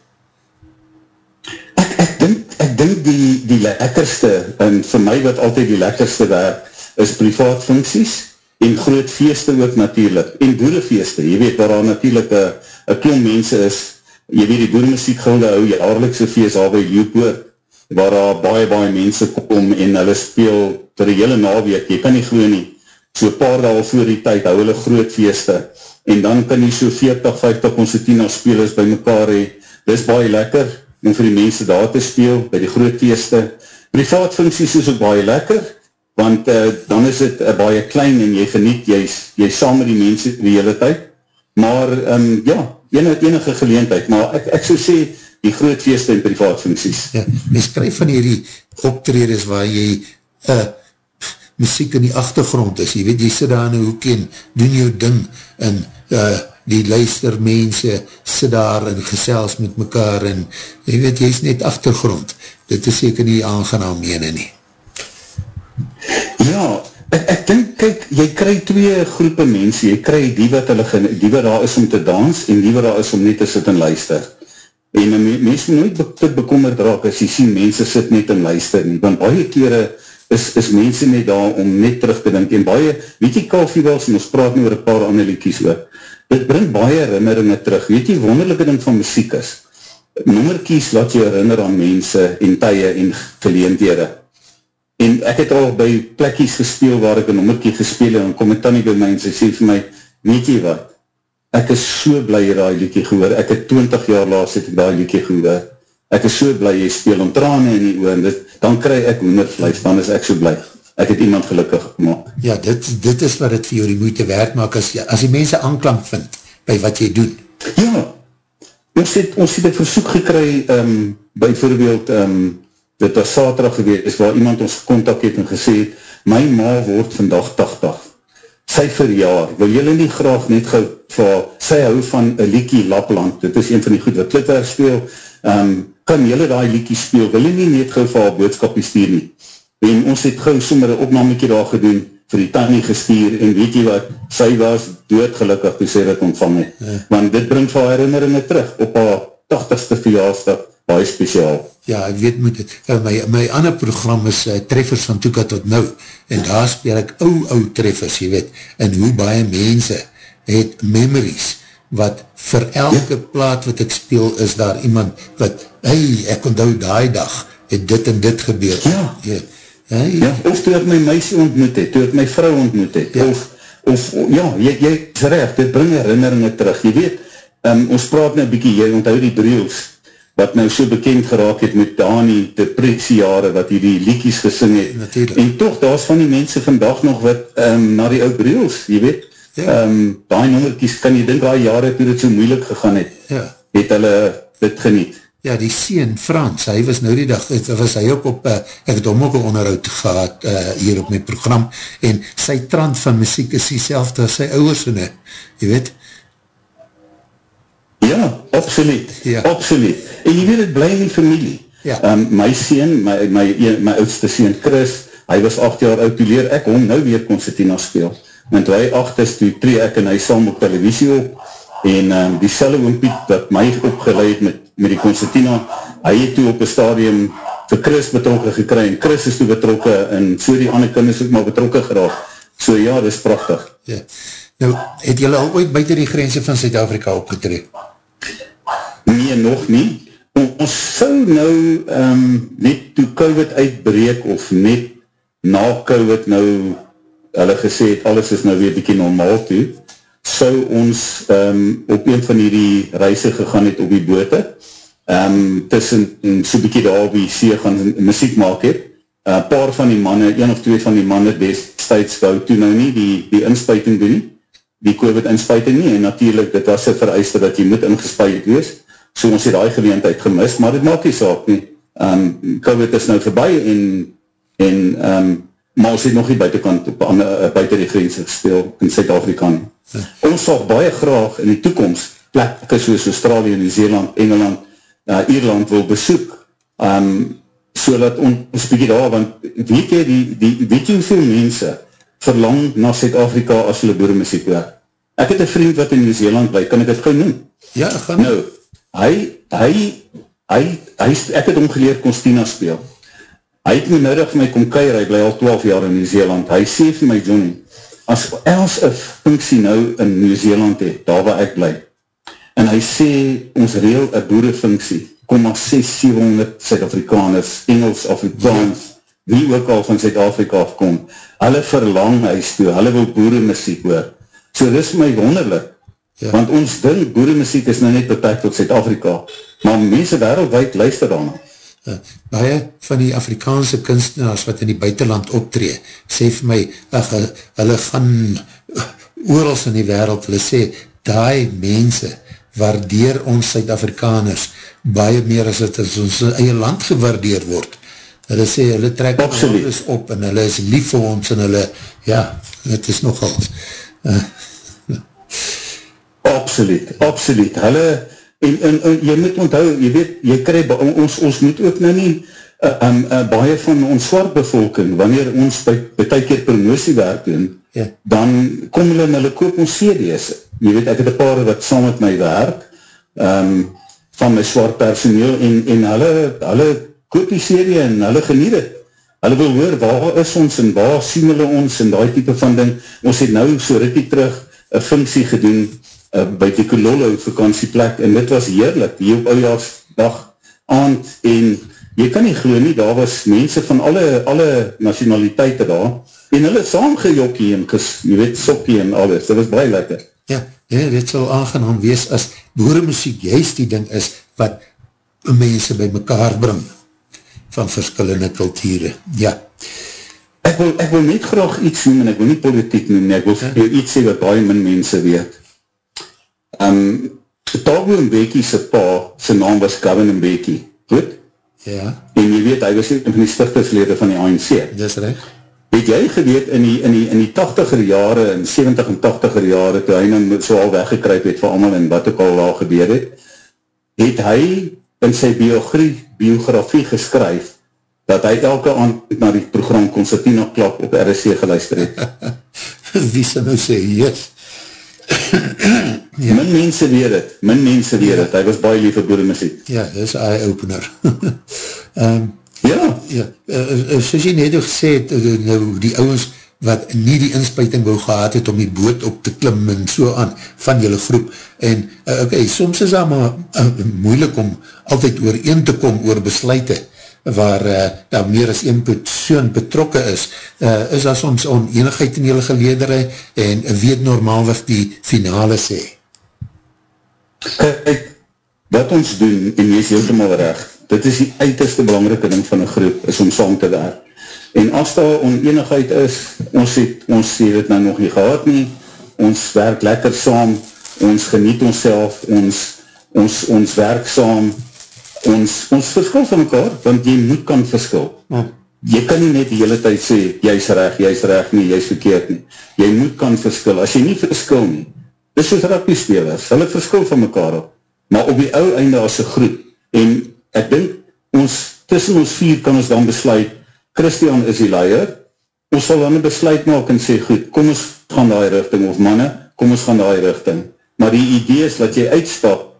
Ek, ek dink, ek dink die, die lekkerste, en vir my wat altyd die lekkerste werk, is privaat funksies, en groot feeste ook natuurlijk, en boerefeeste, jy weet waar daar natuurlijk een klom mense is, jy weet die boeremuziekgilde hou jaarlikse feest al by Leeupoort, waar daar baie, baie mense kom en hulle speel vir die hele naweek, jy kan nie glo nie, so paar daal voor die tyd hou hulle groot feeste, en dan kan jy so 40, 50 concertina spelers by mekaar hee, dit is baie lekker, om vir die mense daar te speel, by die groot feeste, privaat funksies is ook baie lekker, want uh, dan is het uh, baie klein en jy geniet, jy, jy saam met die mense die hele tyd, maar um, ja, enige, enige geleentheid, maar ek, ek so sê, die groot feeste en privaat funksies. Ja, my skryf van hierdie optreders waar jy uh, muziek in die achtergrond is, jy weet, jy sit daar in die hoek en doen jou ding en uh, die luistermense sit daar en gesels met mekaar en jy weet, jy is net achtergrond. Dit is seker nie aangenaam mene nie. Ja, ek, ek dink, kyk, jy kry twee groepe mense, jy kry die wat hulle, die wat daar is om te dans en die wat daar is om net te sit en luister. En mense nooit be te bekommerd raak as jy sien mense sit net en luister nie, want baie kere is, is mense net daar om net terug te dink, en baie, weet jy Kalfiewels, en ons praat nie oor een paar ander liekies ook, dit bring baie herinneringe terug, weet jy wonderlijke ding van muziek is, nummerkies laat jy herinner aan mense en tye en geleentere, en ek het al by plekkies gespeel waar ek een nummerkie gespeel en kom het dan nie by my en sy sê vir my, weet jy wat, ek is so blij jy die liekie gehoor, ek het 20 jaar laas het die liekie gehoor, ek is so blij jy speel om trane in die oor, en dit, dan kry ek hoendervleis, dan is ek so blij, ek het iemand gelukkig gemaakt. Ja, dit, dit is wat het vir jou die moeite werk maak, as, as die mense aanklank vind, by wat jy doen. Ja, ons het, ons het het versoek gekry, um, by voorbeeld, um, dit was saterdag geweest, waar iemand ons contact het en gesê het, my ma word vandag 80, sy verjaar, wil jylle nie graag net gauw vir, sy hou van een liekie Lapland, dit is een van die goed wat Twitter speel, um, kan jylle die liekie speel, wil jy nie net gauw vir haar boodskapie stuur nie, en ons het gauw sommer een opnamekie daar gedoen, vir die tannie gestuur, en weet jy wat, sy was doodgelukkig toe sy dit ontvang het, ja. want dit brengt vir herinneringen terug, op haar 80ste verjaarsdag, baie speciaal. Ja, ek weet moet het, uh, my, my ander program is uh, Treffers van Toeka tot Nou, en daar speel ek ou, ou treffers, jy weet, en hoe baie mense het memories, wat vir elke ja. plaat wat ek speel, is daar iemand wat, hey, ek onthou die dag, het dit en dit gebeur. Ja. Ja, hey. ja, of toe ek my meisie ontmoet het, toe ek my vrou ontmoet het, ja. of, of, ja, jy, jy is recht, dit bring herinneringen terug, jy weet, um, ons praat nou bykie, jy onthou die briels, wat nou so bekend geraak het met Dani depressiejare, wat hy die liekies gesing het. Natuurlijk. En toch, daar is van die mense vandag nog wat um, na die oud breels, jy weet, ja. um, die nummerkies, kan jy dink, die jare toe dit so moeilik gegaan het, ja. het hulle dit geniet. Ja, die sien, Frans, hy was nou die dag, het, was hy ook op, uh, ek het hom ook een onderhoud gehad uh, hier op my program, en sy trant van muziek is die selfde as sy ouwers in, jy weet, Ja, absoluut, ja. absoluut. En jy weet, het bly in die familie. Ja. Um, my sien, my, my, my oudste sien Chris, hy was 8 jaar oud, toe leer ek hom nou weer concertina speel. Want hy 8 is, toe tree ek en hy saam op televisie op, en um, die selle oompiet dat my opgeleid met, met die concertina, hy het toe op een stadium vir Chris betrokken gekry, en Chris is toe betrokken, en so die ander kinders ook maar betrokken geraak. So ja, dit is prachtig. Ja. Nou, het jylle al ooit buiten die grense van Zuid-Afrika opgetree? Nee, nog nie. Ons sou nou um, net toe COVID uitbreek of net na COVID nou hulle gesê het, alles is nou weer bykie normaal toe, sou ons um, op een van die reise gegaan het op die boote, um, tussen so bykie daar op die see gaan muziek maak het. Een uh, paar van die manne, een of twee van die manne destijds wou toe nou nie die, die inspuiting doen die COVID-inspuiting nie, en natuurlijk, dit was een vereiste dat jy moet ingespuit wees, so ons het die geleentheid gemis, maar dit maak die saak nie. Um, COVID is nou voorbij, en, en um, maar ons het nog nie buitenkant, uh, buiten die grens gespeel in Zuid-Afrika nie. Ja. Ons sal baie graag in die toekomst plekke soos Australië, Nieuw-Zeeland, Engeland, uh, Ierland wil besoek, um, so dat ons bykie daar, want weet jy, die, die, weet jy hoeveel mense verlang na Zuid-Afrika as hulle boeremuziek werk? Ek het een vriend wat in Nieuw-Zeeland bly, kan ek het gauw noem? Ja, gaan nou. Hy, hy, hy, hy, ek het omgeleer Constina speel. Hy het my middag my kom keir, hy bly al 12 jaar in Nieuw-Zeeland. Hy sê vir my, Johnny, as els een funksie nou in Nieuw-Zeeland het, daar waar ek bly, en hy sê, ons reel een boerefunksie, 600-700 Suid-Afrikaners, Engels, Afrikaans, wie ook al van Suid-Afrika afkom, hulle verlang huis toe, hulle wil boeremuziek hoor. So dit is my wonderlik, ja. want ons ding boeremuziek is nou net beperkt tot Suid-Afrika, maar mense wereldwijd luister daarna. Uh, baie van die Afrikaanse kunstenaars wat in die buitenland optree, sê vir my, ach, hulle gaan oorals in die wereld, hulle sê, die mense, waardeer ons Suid-Afrikaners baie meer as het as ons eie land gewaardeer word. Hulle sê, hulle trek alles op en hulle is lief vir ons en hulle, ja, het is nogal. Uh, absoluut, absoluut. Hulle, en, en, en jy moet onthou, jy weet, jy krijg, ons, ons moet ook nou nie, uh, um, uh, baie van ons zwart bevolking, wanneer ons by, by ty keer promotie werk doen, ja. dan kom hulle en hulle koop ons CD's, jy weet, ek het een paar wat saam met my werk, um, van my zwart personeel, en, en hulle, hulle koop die serie en hulle geniet het. Hulle wil hoor, waar is ons en waar sien hulle ons en die type van ding. Ons het nou so rikkie terug een funksie gedoen uh, by die Kololo vakantieplek en dit was heerlik, hier op oujaarsdag aand en jy kan nie geloof nie, daar was mense van alle, alle nationaliteite daar en hulle saamgejokkie en kus, jy weet, sokkie en alles, dit was baie lekker. Ja, ja dit sal aangenaam wees as boeremuziek juist die ding is wat mense by mekaar bring van verskillende kulture. Ja. Ek wil, ek wil net graag iets noem en ek wil nie politiek noem, ek wil ja. iets sê wat baie min mense weet. Um, Tabo Mbeki se pa, sy naam was Gavin Mbeki, goed? Ja. En jy weet, hy was een van die stichterslede van die ANC. Dis recht. Het jy geweet in die, in die, in die 80er jare, in 70 en 80er jare, toe hy nou so al weggekryp het vir allemaal en wat ook al daar gebeur het, het hy in sy biografie, biografie geskryf, dat hy elke aand na die program Concertina Klap op RSC geluister het. Wie sy nou sê, yes. Ja. Min mense weet het, min mense weet het, hy was baie lief vir boere muziek. Ja, dit is eye-opener. um, Ja. ja uh, uh, soos jy net ook gesê het, uh, nou die ouwens wat nie die inspuiting wou gehad het om die boot op te klim en so aan van julle groep. En uh, ok, soms is dat maar uh, moeilik om altyd oor een te kom oor besluite waar uh, daar meer as een persoon betrokke is, uh, is dat soms onenigheid in julle geledere en weet normaal wat die finale sê. Kijk, wat ons doen, en jy is heeltemaal recht, dit is die uiterste belangrike ding van een groep, is om saam te werk. En as daar oneenigheid is, ons het, ons sê dit nou nog nie gehad nie, ons werk lekker saam, ons geniet ons self, ons, ons, ons werk saam, ons, ons verskil van mekaar, want jy moet kan verskil. Ja. Jy kan nie net die hele tyd sê, jy is recht, jy is recht nie, jy is verkeerd nie. Jy moet kan verskil. As jy nie verskil nie, dis soos rugby spelers, hulle verskil van mekaar op. Maar op die ou einde as een groep, en ek dink, ons, tussen ons vier kan ons dan besluit, Christian is die leier, ons sal dan een besluit maak en sê, goed, kom ons gaan die richting, of manne, kom ons gaan die richting. Maar die idee is dat jy uitstap,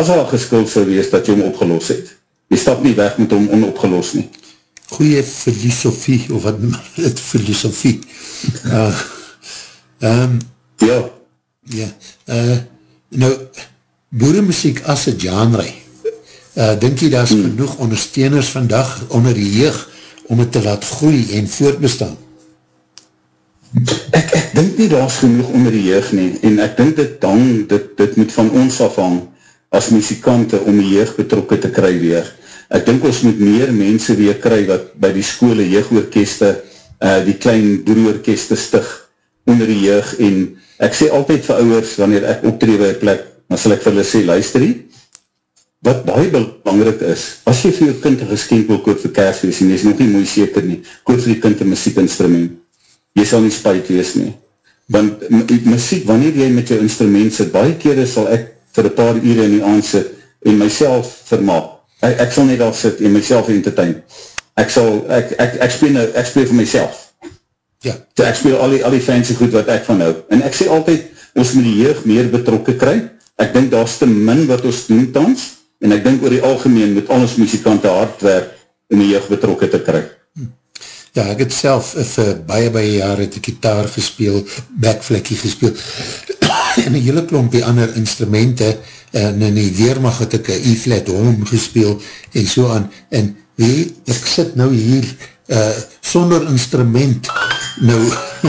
as al geskuld sal wees, dat jy hom opgelos het. Jy stap nie weg met hom onopgelos nie. Goeie filosofie, of wat het filosofie. Uh, um, ja. Ja. Uh, nou, boeremuziek as een genre, uh, denk jy daar is hmm. genoeg ondersteuners vandag onder die jeug om het te laat groei en voortbestaan? Ek, ek denk nie daar is genoeg onder die jeug nie en ek denk dit dan, dit, dit moet van ons afhang as muzikante om die jeug betrokken te kry weer. Ek denk ons moet meer mense weer kry wat by die skole jeugorkeste uh, die klein broerorkeste stig onder die jeug. En ek sê altyd vir ouwers, wanneer ek optree by een plek, dan sal ek vir hulle sê, luister nie, wat baie belangrijk is, as jy vir jou kind een geskenk wil koop vir kersfeest, en jy is nog nie mooi seker nie, koop vir die kind een muziekinstrument, jy sal nie spuit wees nie, want muziek, wanneer jy met jou instrument sit, baie kere sal ek vir een paar uur in die aand sit, en myself vermaak, ek, ek sal net al sit, en myself entertain, ek sal, ek, ek, ek, speel, nou, ek speel vir myself, ja. so ek speel al die, al die fancy goed wat ek van hou, en ek sê altyd, ons moet die jeugd meer betrokken kry, ek dink daar is te min wat ons doen tans, en ek dink oor die algemeen met alles muzikante hard werk om die jeugd betrokken te kry. Ja, ek het self vir baie baie jare het gitaar gespeel, backflekkie gespeel, en een hele klompie ander instrumente, en in die weermacht het ek een E-flat home gespeel, en so aan, en wie, ek sit nou hier, uh, sonder instrument, nou,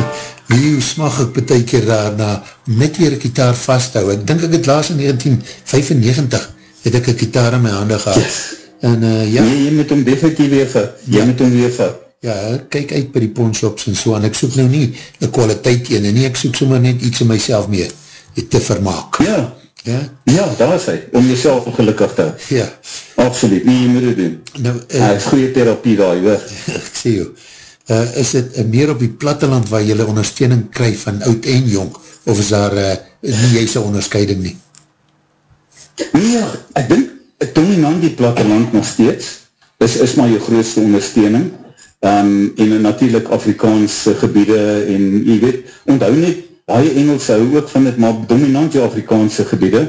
wie smag ek betek keer daarna, net weer een gitaar vasthou, ek dink ek het laas in 1995, het ek een gitaar in my handen gehad, Yes. en uh, ja, Nee, jy moet hom definitief weer vir, jy Ja. moet hom weer vir. ja, kyk uit by die pawn-shops en so, en ek soek nou nie een kwaliteit ene, nie, ek soek sommer net iets in myself mee te vermaak. Ja, Ja, ja, daar is hy, om jyself gelukkig te hou. ja. Absoluut, nie, jy moet het doen. Nou, Hy uh, is goeie therapie daar, jy weet. ek sê jou, uh, is dit uh, meer op die platteland waar jylle ondersteuning krijg van oud en jong, of is daar uh, nie een onderscheiding nie? Nee, ja, ek dink, dominant die platteland nog steeds, is, is maar jou grootste ondersteuning, um, en natuurlijk Afrikaanse gebiede, en jy weet, onthou net, baie Engels hou ook van het, maar dominant jou Afrikaanse gebiede,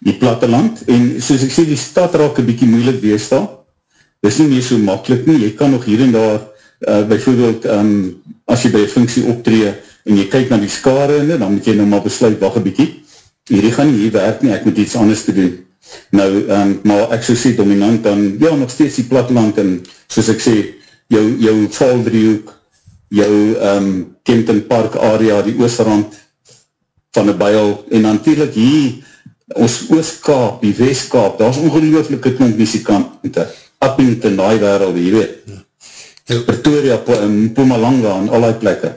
die platteland, en soos ek sê, die stad raak een bykie moeilik weestal, dis nie meer so makkelijk nie, jy kan nog hier en daar, uh, bijvoorbeeld, um, as jy by een functie optree, en jy kyk na die skare in, dan moet jy nou maar besluit, wacht een bykie, hierdie gaan nie hier werk nie, ek moet iets anders te doen. Nou, um, maar ek so sê dominant dan, ja, nog steeds die platteland en soos ek sê, jou, jou valdriehoek, jou um, Kempton Park area, die oostrand van die bijl, en natuurlijk hier, ons Oostkaap, die Westkaap, daar is ongelooflike klomp muzikante, Uppington, die wereld, jy weet, Nou, Pretoria, en Pumalanga, en al die plekke.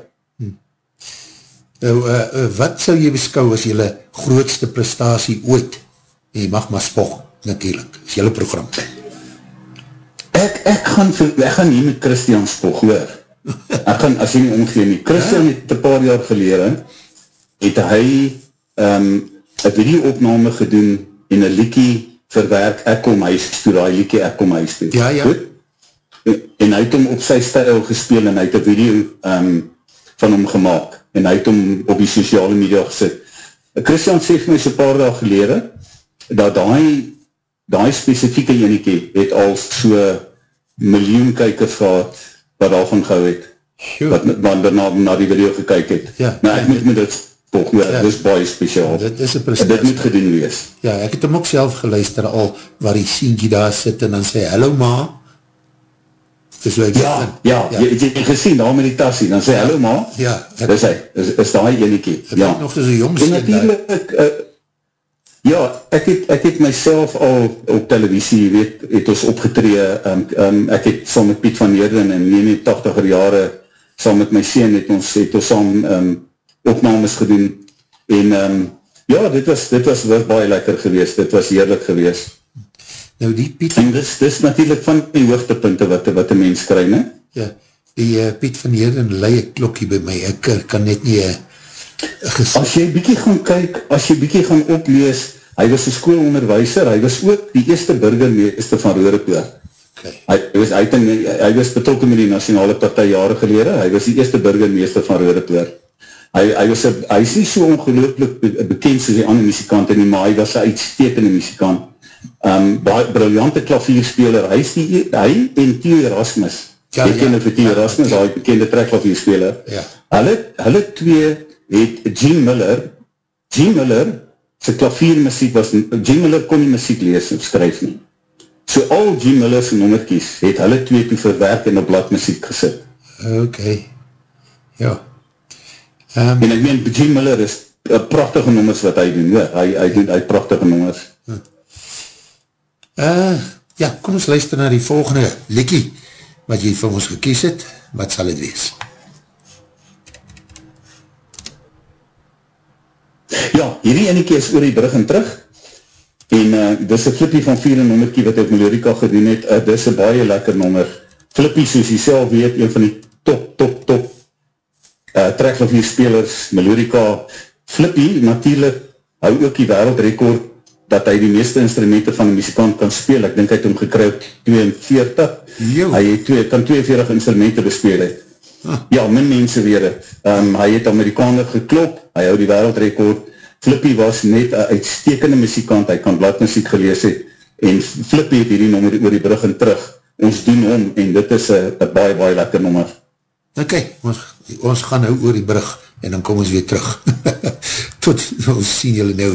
nou uh, uh, wat sal jy beskou as jylle grootste prestatie ooit? En jy mag maar spog, natuurlijk, is jylle program. Ek, ek gaan, ek gaan hier met Christian spog, hoor. Ek gaan, as jy nie omgeen nie. Christian het een paar jaar gelede, het hy um, een video-opname gedoen en een liekie verwerk, ek kom huis toe, die liekie ek kom huis toe. Ja, ja. Goed? En, en hy het hom op sy stijl gespeel en hy het een video um, van hom gemaakt en hy het hom op die sociale media gesit. Christian sê vir my so paar dag gelede, dat die, die specifieke eniekie het al so miljoen kijkers gehad wat daarvan gehou het, Sjoe, wat, wat na, na die video gekyk het. Ja. nou, ek moet met dit spog, ja. Ja. dit is baie speciaal. dit is een En dit moet prestatie. gedoen wees. Ja, ek het hom ook self geluister al, waar die sienkie daar sit en dan sê, hallo ma. Dis hoe ek Ja, begin. ja, ja. Jy, jy het gesien, daar met die tassie, dan sê, hallo ma, Ja, ek- dis hy, is, is daar eniekie. Ek Ja. nog, dis een jong En sien daar. natuurlijk, uh, ja, ek het, ek het myself al op televisie, weet, het ons opgetree, um, um, ek het saam met Piet van Heerden in 89er jare, saam met my sien, het ons, het ons saam um, opnames gedoen, en um, ja, dit was, dit was, was baie lekker geweest, dit was heerlijk geweest. Nou die Piet, En dis, dis natuurlijk van die hoogtepunte wat, wat die mens krijg, ne? ja, die uh, Piet van Heerden lei een klokkie by my, ek uh, kan net nie uh, gesit. As jy bykie gaan kyk, as jy bykie gaan oplees, hy was een skoolonderwijser, hy was ook die eerste burgermeester van Roerepoort. Okay. Hy was, hy, in, hy was betrokken met die nationale partij jare gelede, hy was die eerste burgermeester van Roerepoort. Hy, hy, was een, hy is nie so ongelooflik be, bekend soos die ander muzikante nie, maar hy was een uitstekende muzikant. Um, baie briljante klavierspeler, hy is die, hy en Theo Erasmus, Ja, jy ja. ken ja, vir Theo Ja, Erasmus, ja. die bekende trekklavierspeler. Ja. Hulle, hulle twee het Gene Miller, Gene Miller, sy klaviermuziek was, Gene Miller kon nie muziek lees of skryf nie. So al Gene Miller sy nommerkies het hulle twee toe verwerk en op bladmuziek gesit. Ok. Ja. Um, En ek meen, Gene Miller is uh, prachtige nommers wat hy doen, hoor. Hy, hy doen hy prachtige nommers. uh, ja, kom ons luister na die volgende likkie, wat jy vir ons gekies het. Wat sal het wees? Hierdie enetjie is oor die brug en terug, en uh, dis een flippie van vier nommerkie wat ek Melodica gedoen het, uh, dis een baie lekker nommer, flippie soos jy self weet, een van die top, top, top uh, trekklavier spelers, Melodica, flippie natuurlijk hou ook die wereldrekord dat hy die meeste instrumenten van die muzikant kan speel, ek denk hy het hom gekry op 42, Jo. hy het twee, kan 42 instrumenten bespeel het, Ah. Ja, min mense weer het. Um, hy het Amerikaner geklop, hy hou die wereldrekord. Flippy was net een uitstekende muzikant, hy kan bladmuziek gelees het, en Flippy het hierdie nommer oor die brug en terug. Ons doen om, en dit is een baie, baie lekker nommer. Ok, ons, ons gaan nou oor die brug, en dan kom ons weer terug. Tot, ons sien julle nou.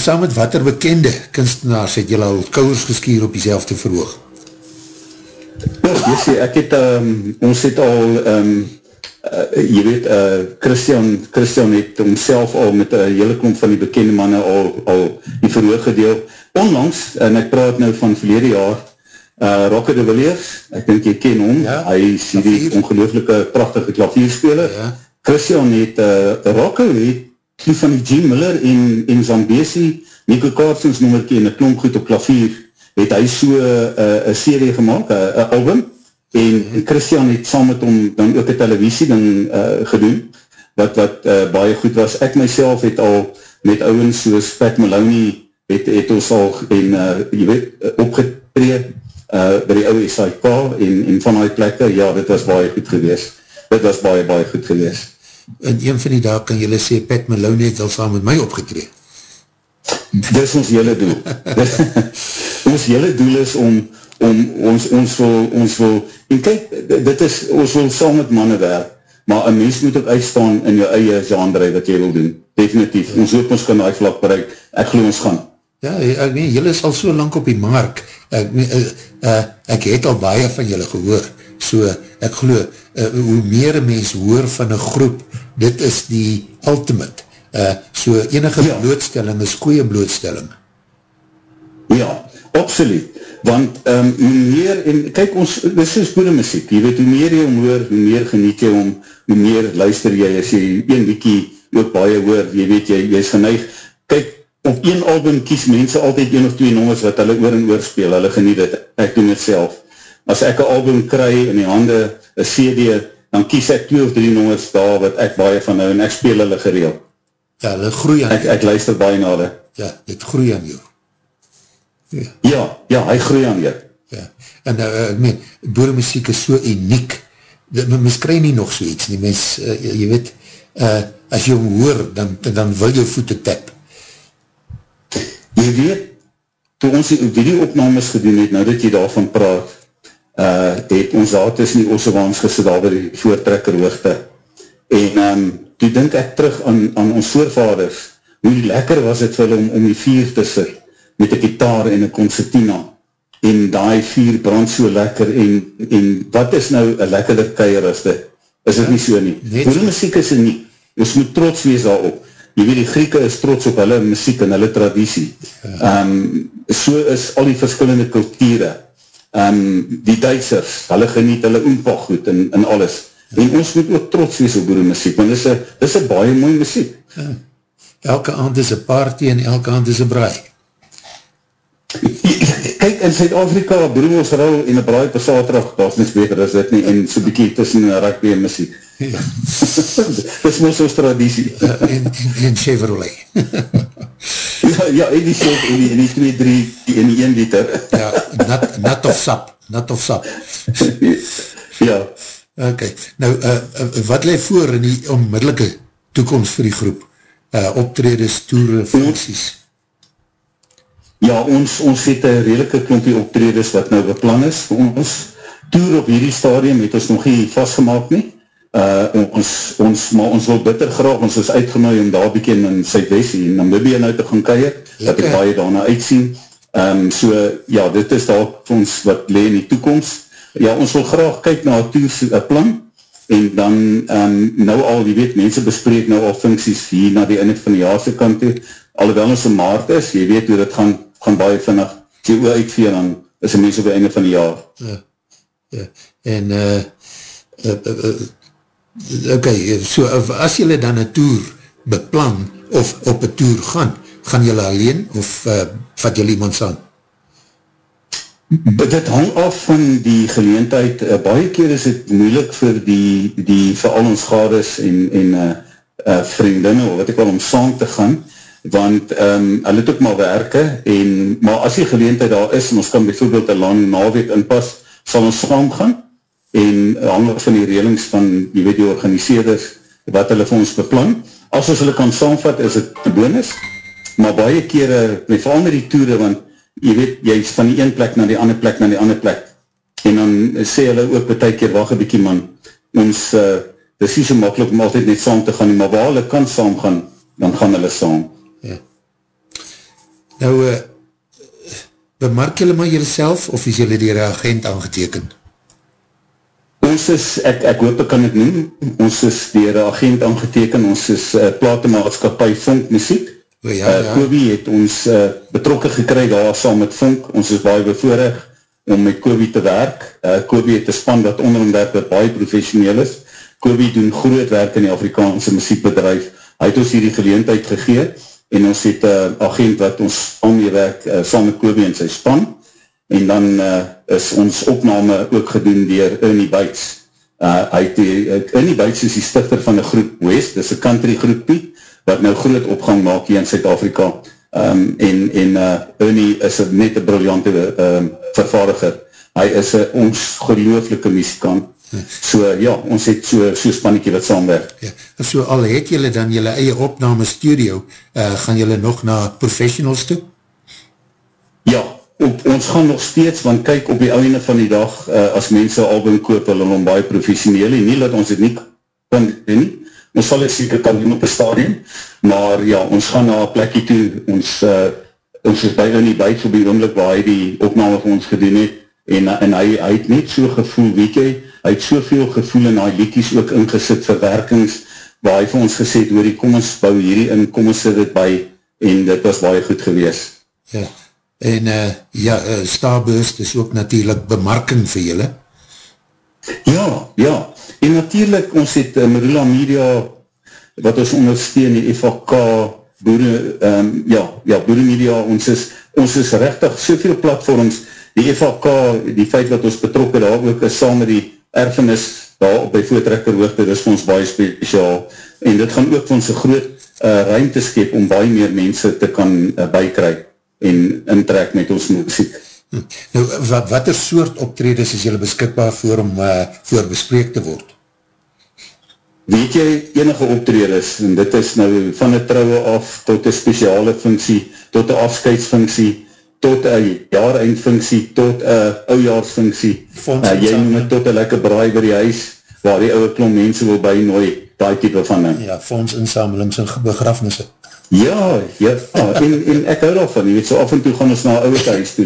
Saam met wat er bekende kunstenaars het julle al kouwers geskier op die verhoog? Ja, sê, ek het, um, ons het al, um, uh, jy weet, uh, Christian, Christian het homself al met een hele klomp van die bekende manne al, al die verhoog gedeel. Onlangs, en ek praat nou van verlede jaar, uh, Rokke de Villiers, ek denk jy ken hom, Ja, hy is die ongelooflike prachtige klavierspeler. Ja. Christian het, uh, Rokke het die van Gene Miller en, en Zambesi, Nico Carstens nommerkie en een klomp goed op klavier, het hy so uh, een serie gemaakt, een uh, album, en, en Christian het saam met hom dan ook een televisie dan uh, gedoen, wat, wat uh, baie goed was. Ek myself het al met ouwens soos Pat Maloney, het, het ons al en, uh, weet, uh, opgetree uh, by die ouwe SIK en, en van die plekke, ja, dit was baie goed gewees. Dit was baie, baie goed gewees. En een van die dag kan julle sê, Pat Malone het al saam met my opgetree. Dis ons hele doel. ons hele doel is om, om ons, ons wil, ons wil, en kyk, dit is, ons wil saam met manne werk, maar een mens moet ook uitstaan in jou eie genre wat jy wil doen. Definitief. Ons hoop ons kan die vlak bereik. Ek geloof ons gaan. Ja, ek meen, julle is al so lang op die mark. Ek, uh, uh, ek het al baie van julle gehoor. So, ek geloof, uh, hoe meer een mens hoor van een groep, dit is die ultimate. Uh, so, enige Ja. blootstelling is goeie blootstelling. Ja, absoluut. Want um, hoe meer, en kyk ons, dit is goede muziek, jy weet, hoe meer jy om hoor, hoe meer geniet jy om, hoe meer luister jy, as jy een wiekie ook baie hoor, jy weet, jy, jy is geneig, kyk, op een album kies mense altyd een of twee nommers wat hulle oor en oor speel, hulle geniet het, ek doen het self. As ek een album kry in die hande, een CD, dan kies ek twee of drie nommers daar wat ek baie van hou en ek speel hulle gereel. Ja, hulle groei aan ek, ek luister baie na hulle. Ja, het groei aan jou. Ja, ja, ja hy groei aan jou. Ja, en uh, ek meen, boeremuziek is so uniek, mens krij nie nog so iets nie, mens, uh, jy weet, uh, as jy hom hoor, dan, dan wil jou voete tap. Jy weet, toe ons die video-opnames gedoen het, nou dat jy daarvan praat, uh, het ons daar tussen die Ossewaans gesit, daar by die voortrekker hoogte, en um, toe denk ek terug aan, aan ons voorvaders, hoe lekker was het vir hulle om, om die vier te sit, met een gitaar en een concertina en die vier brand so lekker en, en wat is nou een lekkerder keier as dit? Is dit nie so nie? Hoe muziek is dit nie? Ons moet trots wees daarop. Jy weet die Grieke is trots op hulle muziek en hulle traditie. Um, so is al die verskillende kulture. Um, die Duitsers, hulle geniet hulle oompa goed en, en alles. Ja. En ons moet ook trots wees op boere muziek, want dit is een baie mooi muziek. Ja. Elke aand is een party en elke aand is een braai. Kijk, in Zuid-Afrika, broem ons rou en een braai per saterdag, dat is niks beter as dit nie, en so'n bykie tussen rugby en muziek. Ja. dit is maar soos traditie. uh, en, en, en Chevrolet. ja, ja, en die soort, en die, en die 2, 3, en die 1 liter. ja, nat, nat of sap, nat of sap. ja. Ok, nou, uh, wat leid voor in die onmiddellike toekomst vir die groep? Uh, optredes, toere, funksies? Ja. Ons, ons het een redelike klompie optredes wat nou beplan is vir ons. Toer op hierdie stadium het ons nog nie vastgemaakt nie. Uh, ons, ons, maar ons wil bitter graag, ons is uitgenooi om daar bekend in Zuidwest, in Namibia nou te gaan keir, dat ek baie daarna uitsien. Um, so, ja, dit is daar vir ons wat le in die toekomst. Ja, ons wil graag kyk na een toerplan, en dan um, nou al, jy weet, mense bespreek nou al funksies hier na die einde van die jaarse kant toe, alhoewel ons in maart is, jy weet hoe dit gaan gaan baie vinnig die oor uitveen, dan is die mens op die einde van die jaar. Ja, ja. en uh, uh, uh, uh, ok, so as jylle dan een tour beplan, of op een tour gaan, gaan jylle alleen, of uh, vat jylle iemand saam? Dit hang af van die geleentheid, uh, baie keer is het moeilik vir die, die vir al ons gades en, en uh, uh, vriendinne, wat ek wel om saam te gaan, want um, hulle het ook maar werke, en, maar as die geleentheid daar is, en ons kan bijvoorbeeld een lang naweek inpas, sal ons saam gaan, en hang van die relings van, jy weet die organiseerders, wat hulle vir ons beplan. As ons hulle kan saamvat, is het te bonus, maar baie kere, met verander die toere, want jy weet, jy is van die een plek na die ander plek na die ander plek, en dan sê hulle ook betek keer, wacht een bykie man, ons, uh, dit is nie so makkelijk om altyd net saam te gaan, maar waar hulle kan saam gaan, dan gaan hulle saam. Ja. Nou, uh, bemark julle maar jyself of is julle die reagent aangetekend? Ons is, ek, ek hoop ek kan het noem, ons is die reagent aangetekend, ons is uh, platemaatskapie Funk Muziek. O, ja, ja. Uh, Kobe het ons uh, betrokken gekry daar saam met Funk, ons is baie bevoorig om met Kobe te werk. Uh, Kobe het een span wat onder en werk wat baie professioneel is. Kobe doen groot werk in die Afrikaanse muziekbedrijf. Hy het ons hier die geleentheid gegeet en ons het een uh, agent wat ons omgewerk uh, saam met Kobe en sy span en dan uh, is ons opname ook gedoen dier Ernie Bites uh, hy het die, uh, Ernie Bites is die stichter van die groep West, dit is een country groepie wat nou groot opgang maak hier in Zuid-Afrika um, en, en uh, Ernie is net een briljante um, vervaardiger. Hy is een ons gelooflike muzikant. So ja, ons het so, so spannekie wat saamwerk. Ja, so al het julle dan julle eie opname studio, uh, gaan julle nog na professionals toe? Op, ons gaan nog steeds, want kyk op die einde van die dag, uh, as mense album koop, hulle om baie professioneel, en nie dat ons het nie kan doen, ons sal het seker kan doen op die stadion, maar ja, ons gaan na plekkie toe, ons, uh, ons is by in die buit op die oomlik waar hy die opname vir ons gedoen het, en, en hy, hy het net so gevoel, weet jy, hy het soveel gevoel in die liedjes ook ingesit verwerkings, waar hy vir ons gesê het, kom ons bou hierdie in, kom ons sit dit by, en dit was baie goed gewees. Ja, en uh, ja, uh, Starburst is ook natuurlijk bemarking vir julle. Ja, ja, en natuurlijk ons het uh, Marula Media wat ons ondersteun, die FHK, boere, um, ja, ja, boere media, ons is, ons is rechtig soveel platforms, die FHK, die feit dat ons betrokken daar ook is, saam met die erfenis daar op die voetrekker hoogte, dit is vir ons baie speciaal, en dit gaan ook vir ons een groot uh, ruimte skep om baie meer mense te kan uh, bykry en intrek met ons muziek. Hm. Nou, wat, wat er soort optredes is jylle beskikbaar voor om uh, voor bespreek te word? Weet jy enige optredes, en dit is nou van die trouwe af tot die speciale funksie, tot die afscheidsfunksie, tot een jaareindfunksie, tot een oujaarsfunksie, uh, jy noem het tot een lekker braai by die huis, waar die ouwe klom mense wil bijnooi, die type van ding. Ja, fondsinsamelings en begrafnisse. Ja, ja, en, en ek hou daarvan, jy weet, so af en toe gaan ons na ouwe thuis toe,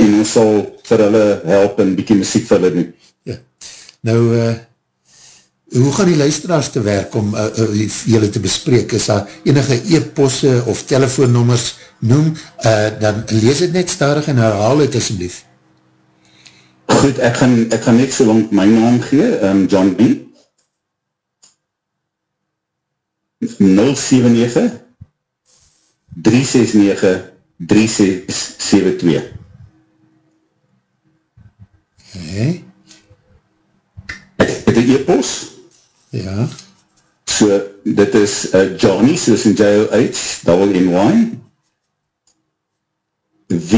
en ons sal vir hulle help en bykie muziek vir hulle doen. Ja, nou, uh, hoe gaan die luisteraars te werk om uh, uh, julle te bespreek? Is daar enige e-posse of telefoonnommers noem, uh, dan lees het net starig en herhaal het asjeblief. Goed, ek gaan, ek gaan net so lang my naam gee, um, John B. 079 369 3672 Hey. Ek het een e-post. Ja. So, dit is uh, Johnny, soos in J-O-H, double N-Y. V,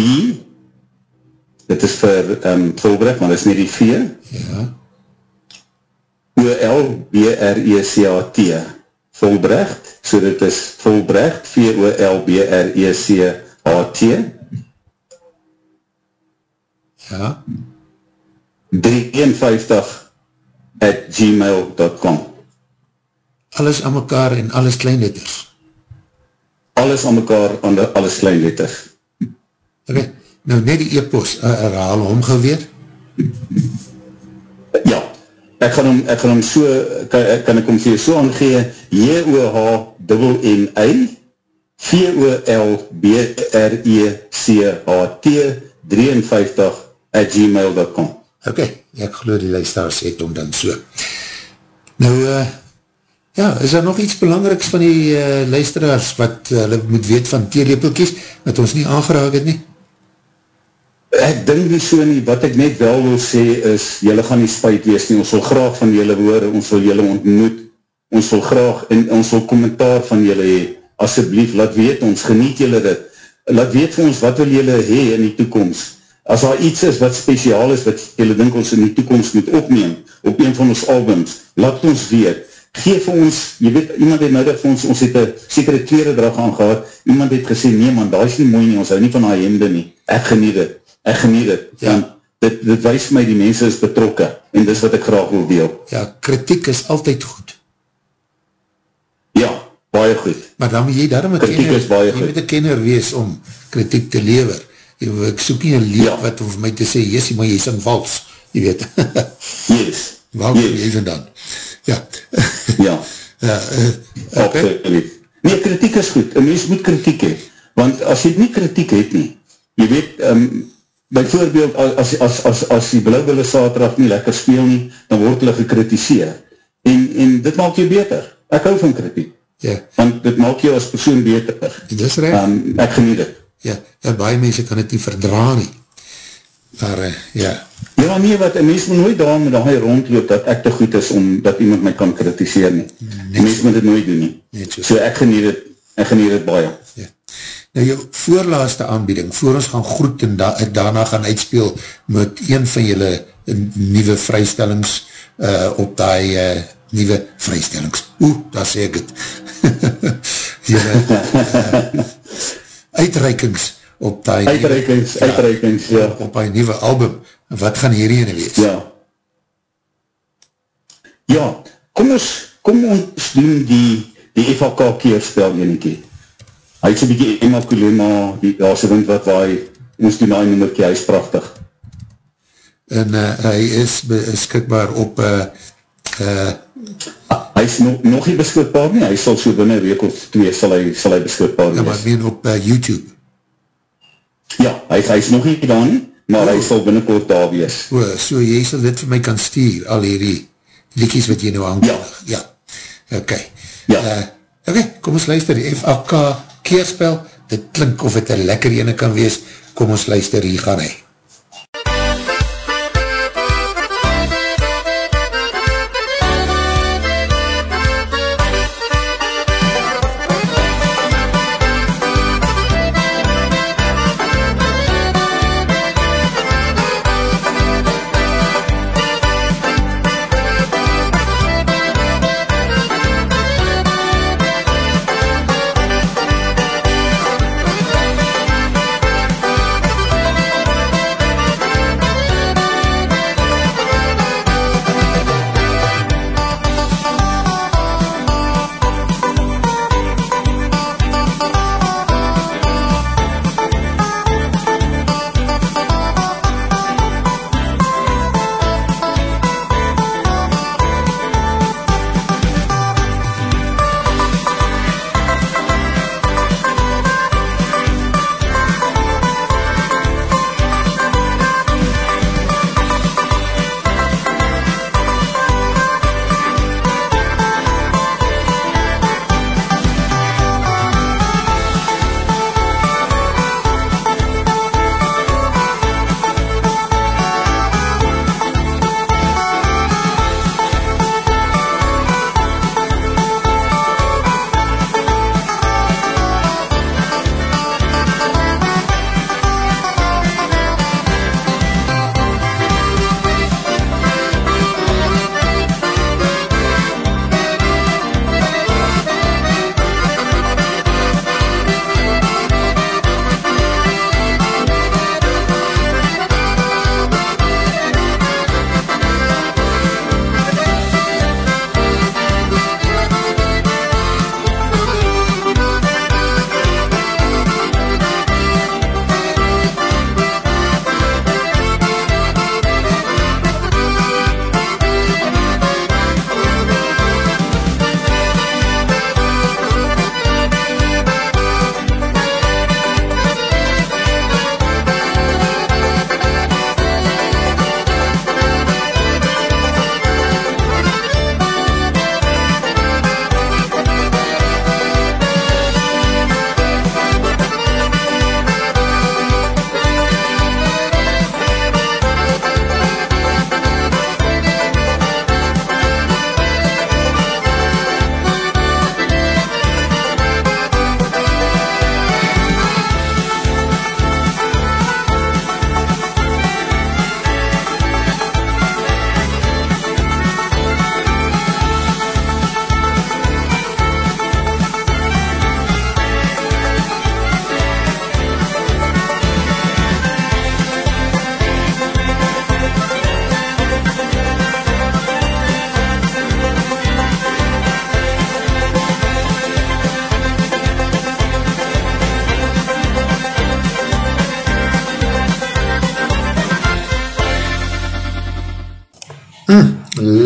dit is vir um, Volbrecht, maar dit is nie die V. Ja. O-L-B-R-E-C-A-T. Volbrecht, so dit is Volbrecht, V-O-L-B-R-E-C-A-T. Ja. 351 at gmail.com Alles aan mekaar en alles kleinletters. Alles aan mekaar, de, alles kleinletters. Ok, nou net die e-post, uh, herhaal hom geweer. Ek gaan hom, ek gaan hom so, kan, kan ek hom vir jou so aangee, J-O-H-N-N-I V-O-L-B-R-E-C-H-T 53 at gmail.com Ok, ek geloof die luisteraars het om dan so. Nou, uh, ja, is daar nog iets belangriks van die uh, luisteraars wat uh, hulle moet weet van theelepelkies, wat ons nie aangeraak het nie? Ek dink nie so nie, wat ek net wel wil sê is, jylle gaan nie spuit wees nie, ons wil graag van jylle hoor, ons wil jylle ontmoet, ons wil graag, en ons wil kommentaar van jylle hee, asjeblief, laat weet ons, geniet jylle dit, laat weet vir ons, wat wil jylle hee in die toekomst, as daar iets is wat speciaal is, wat jylle dink ons in die toekomst moet opneem, op een van ons albums, laat ons weet, geef vir ons, jy weet, iemand het nodig vir ons, ons het een sekere kleredrag aangehad, iemand het gesê, nee man, daar is nie mooi nie, ons hou nie van haar hemde nie, ek geniet het, ek geniet het, ja. dit, dit wees my, die mense is betrokke, en dis wat ek graag wil deel. Ja, kritiek is altyd goed. Ja, baie goed. Maar dan moet jy daarom een kenner, jy moet een kenner wees om kritiek te lever, ek soek nie een lied ja. wat vir my te sê, yes, maar jy sing vals, jy weet. yes. Waar kom yes. jy vandaan? Ja. ja. ja uh, okay. Nee, kritiek is goed. Een mens moet kritiek hee. Want as jy nie kritiek het nie, jy weet, um, bijvoorbeeld, as, as, as, as die blauwwille saterdag nie lekker speel nie, dan word hulle gekritiseer. En, en dit maak jy beter. Ek hou van kritiek. Ja. Want dit maak jy as persoon beter. Dit is recht. Um, ek geniet het. Ja, en baie mense kan het nie verdra nie. Maar, uh, ja. Ja, nee, wat, een mens moet nooit daar met die rondloop dat ek te goed is om dat iemand my kan kritiseer nie. Net mens moet dit nooit doen nie. So. so ek geniet het, ek geniet het baie. Ja. Nou, jou voorlaaste aanbieding, voor ons gaan groet en da daarna gaan uitspeel met een van julle nieuwe vrystellings uh, op die uh, nieuwe vrystellings. Oeh, daar sê ek het. julle uh, uitreikings op die uitreikings, nieuwe, uitreikings, ja, ja. op die nieuwe album, wat gaan hierin wees? Ja, ja, kom ons, kom ons doen die, die FHK keerspel eniekie. Hy het so'n bykie Emma Kulema, die daarse wind wat waai, ons doen die nummerkie, hy is prachtig. En uh, hy is beskikbaar op uh, uh, hy is nog, nog nie beskikbaar nie, hy sal so binnen week of twee sal hy, sal hy beskikbaar wees. Ja, maar meen op uh, YouTube. Ja, hy, hy is nog nie daar nie, maar oh. hy sal binnenkort daar wees. O, so jy sal dit vir my kan stuur, al hierdie liedjes wat jy nou aankondig. Ja. Ja, ok. Ja. Uh, ok, kom ons luister, die FAK keerspel, dit klink of het een lekker ene kan wees, kom ons luister, hier gaan hy.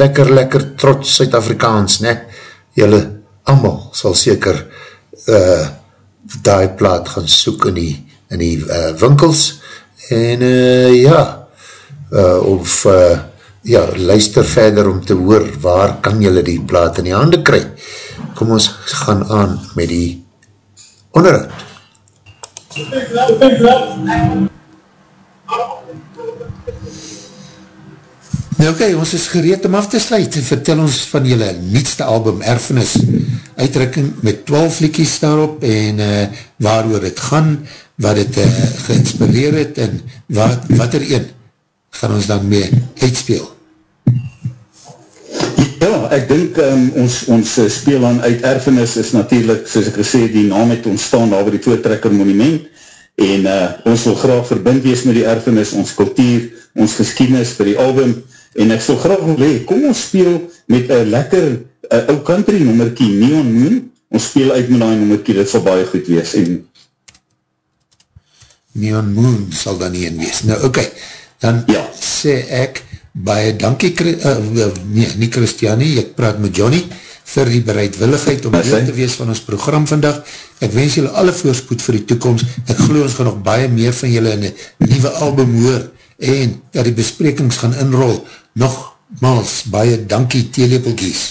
Lekker, lekker trots Suid-Afrikaans, ne? Julle allemaal sal seker uh, die plaat gaan soek in die, in die uh, winkels en uh, ja uh, of uh, ja, luister verder om te hoor waar kan julle die plaat in die hande kry. Kom ons gaan aan met die onderhoud. Nou oké, okay, ons is gereed om af te sluit. Vertel ons van julle nietste album Erfenis. Uitdrukking met 12 liekies daarop en uh, waar oor het gaan, wat het uh, geïnspireer het en wat, wat er een gaan ons dan mee uitspeel. Ja, ek dink um, ons, ons speel aan uit Erfenis is natuurlijk, soos ek gesê, die naam het ontstaan daar by die Voortrekker Monument en uh, ons wil graag verbind wees met die Erfenis, ons kultuur, ons geschiedenis vir die album en ek sal graag wil hee, kom ons speel met een lekker uh, ou country nummerkie, Neon Moon, ons speel uit met die nummerkie, dit sal baie goed wees, en Neon Moon sal dan nie in wees, nou oké, okay, dan ja. sê ek, baie dankie, uh, nee, nie Christiani, ek praat met Johnny, vir die bereidwilligheid om deel te wees van ons program vandag. Ek wens julle alle voorspoed vir die toekomst. Ek geloof ons gaan nog baie meer van julle in die nieuwe album hoor en dat die besprekings gaan inrol. Nogmaals, baie dankie teelepelkies.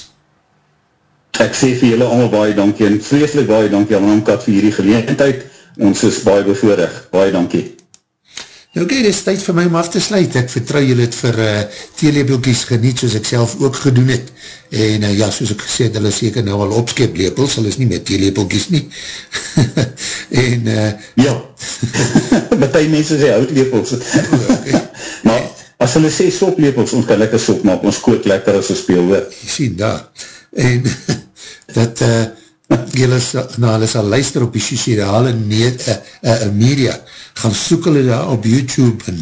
Ek sê vir julle allemaal baie dankie en vreselik baie dankie aan Amkat vir hierdie geleentheid. Ons is baie bevoorig. Baie dankie. Nou oké, okay, dit is tyd vir my om af te sluit. Ek vertrouw julle het vir uh, theelepelkies geniet soos ek self ook gedoen het. En uh, ja, soos ek gesê het, hulle seker nou al opskep lepels, hulle is nie met theelepelkies nie. en uh, ja, met die mense sê houtlepels. okay. maar as hulle sê soplepels, ons kan lekker sop maak, ons kook lekker as ons speel weer. Jy sien daar. En dat uh, julle nou, hulle sal luister op die sociale uh, uh, media, gaan soek hulle daar op YouTube en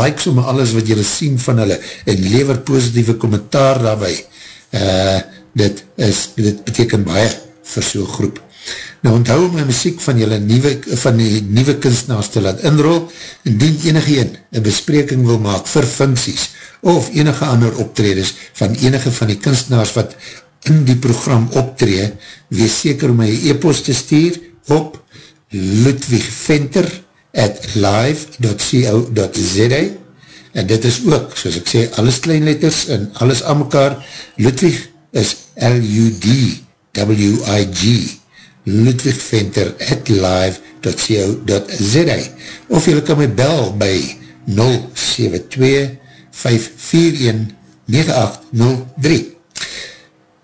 like sommer alles wat julle sien van hulle en lever positieve kommentaar daarby. Uh, dit, is, dit beteken baie vir so'n groep. Nou onthou my muziek van julle nieuwe, van die nieuwe kunstenaars te laat inrol en dien enige een een bespreking wil maak vir funksies of enige ander optredes van enige van die kunstenaars wat in die program optree, wees seker om my e-post te stuur op Ludwig Venter at live.co.za en dit is ook, soos ek sê, alles kleinletters en alles aan mekaar, Ludwig is L-U-D-W-I-G Ludwig Venter at live.co.za of jylle kan my bel by 072-541-9803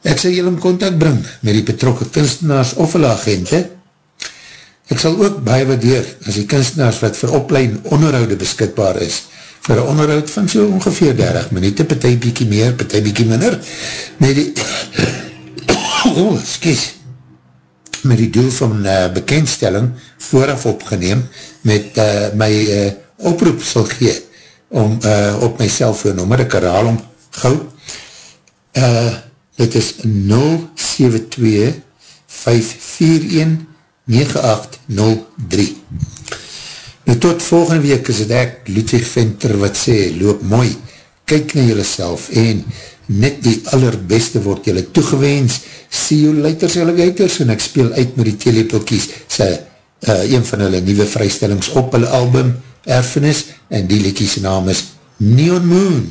Ek sal jylle in contact bring met die betrokke kunstenaars of hulle agente. Ek sal ook baie waardeer as die kunstenaars wat vir oplein onderhoude beskikbaar is, vir een onderhoud van so ongeveer 30 minuut, partij bykie meer, partij bykie minder, met die, oh, skies, met die doel van uh, bekendstelling vooraf opgeneem, met uh, my uh, oproep sal gee, om uh, op my cellfoonnummer, ek herhaal om gauw, uh, dit is 072 541 9803 Nou tot volgende week is het ek Ludwig Venter wat sê, loop mooi, kyk na jylle self en net die allerbeste word jylle toegewens, see you later alligators en ek speel uit met die telepelkies sy, uh, een van hulle nieuwe vrystellings op hulle album Erfenis en die lekkies naam is Neon Moon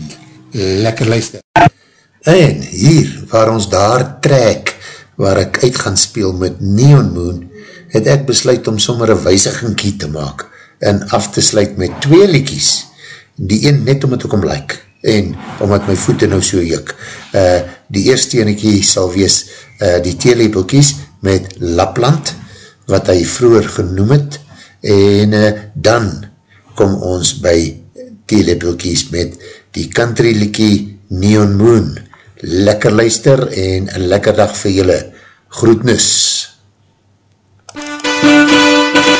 lekker luister en hier waar ons daar trek waar ek uit gaan speel met Neon Moon het ek besluit om sommer een wijzigingkie te maak en af te sluit met twee liekies. Die een net om het ook om like en omdat my voete nou so juk. Uh, die eerste enekie sal wees uh, die theelepelkies met Lapland, wat hy vroeger genoem het, en uh, dan kom ons by theelepelkies met die country liekie Neon Moon. Lekker luister en een lekker dag vir julle. Groetnis! Groetnis!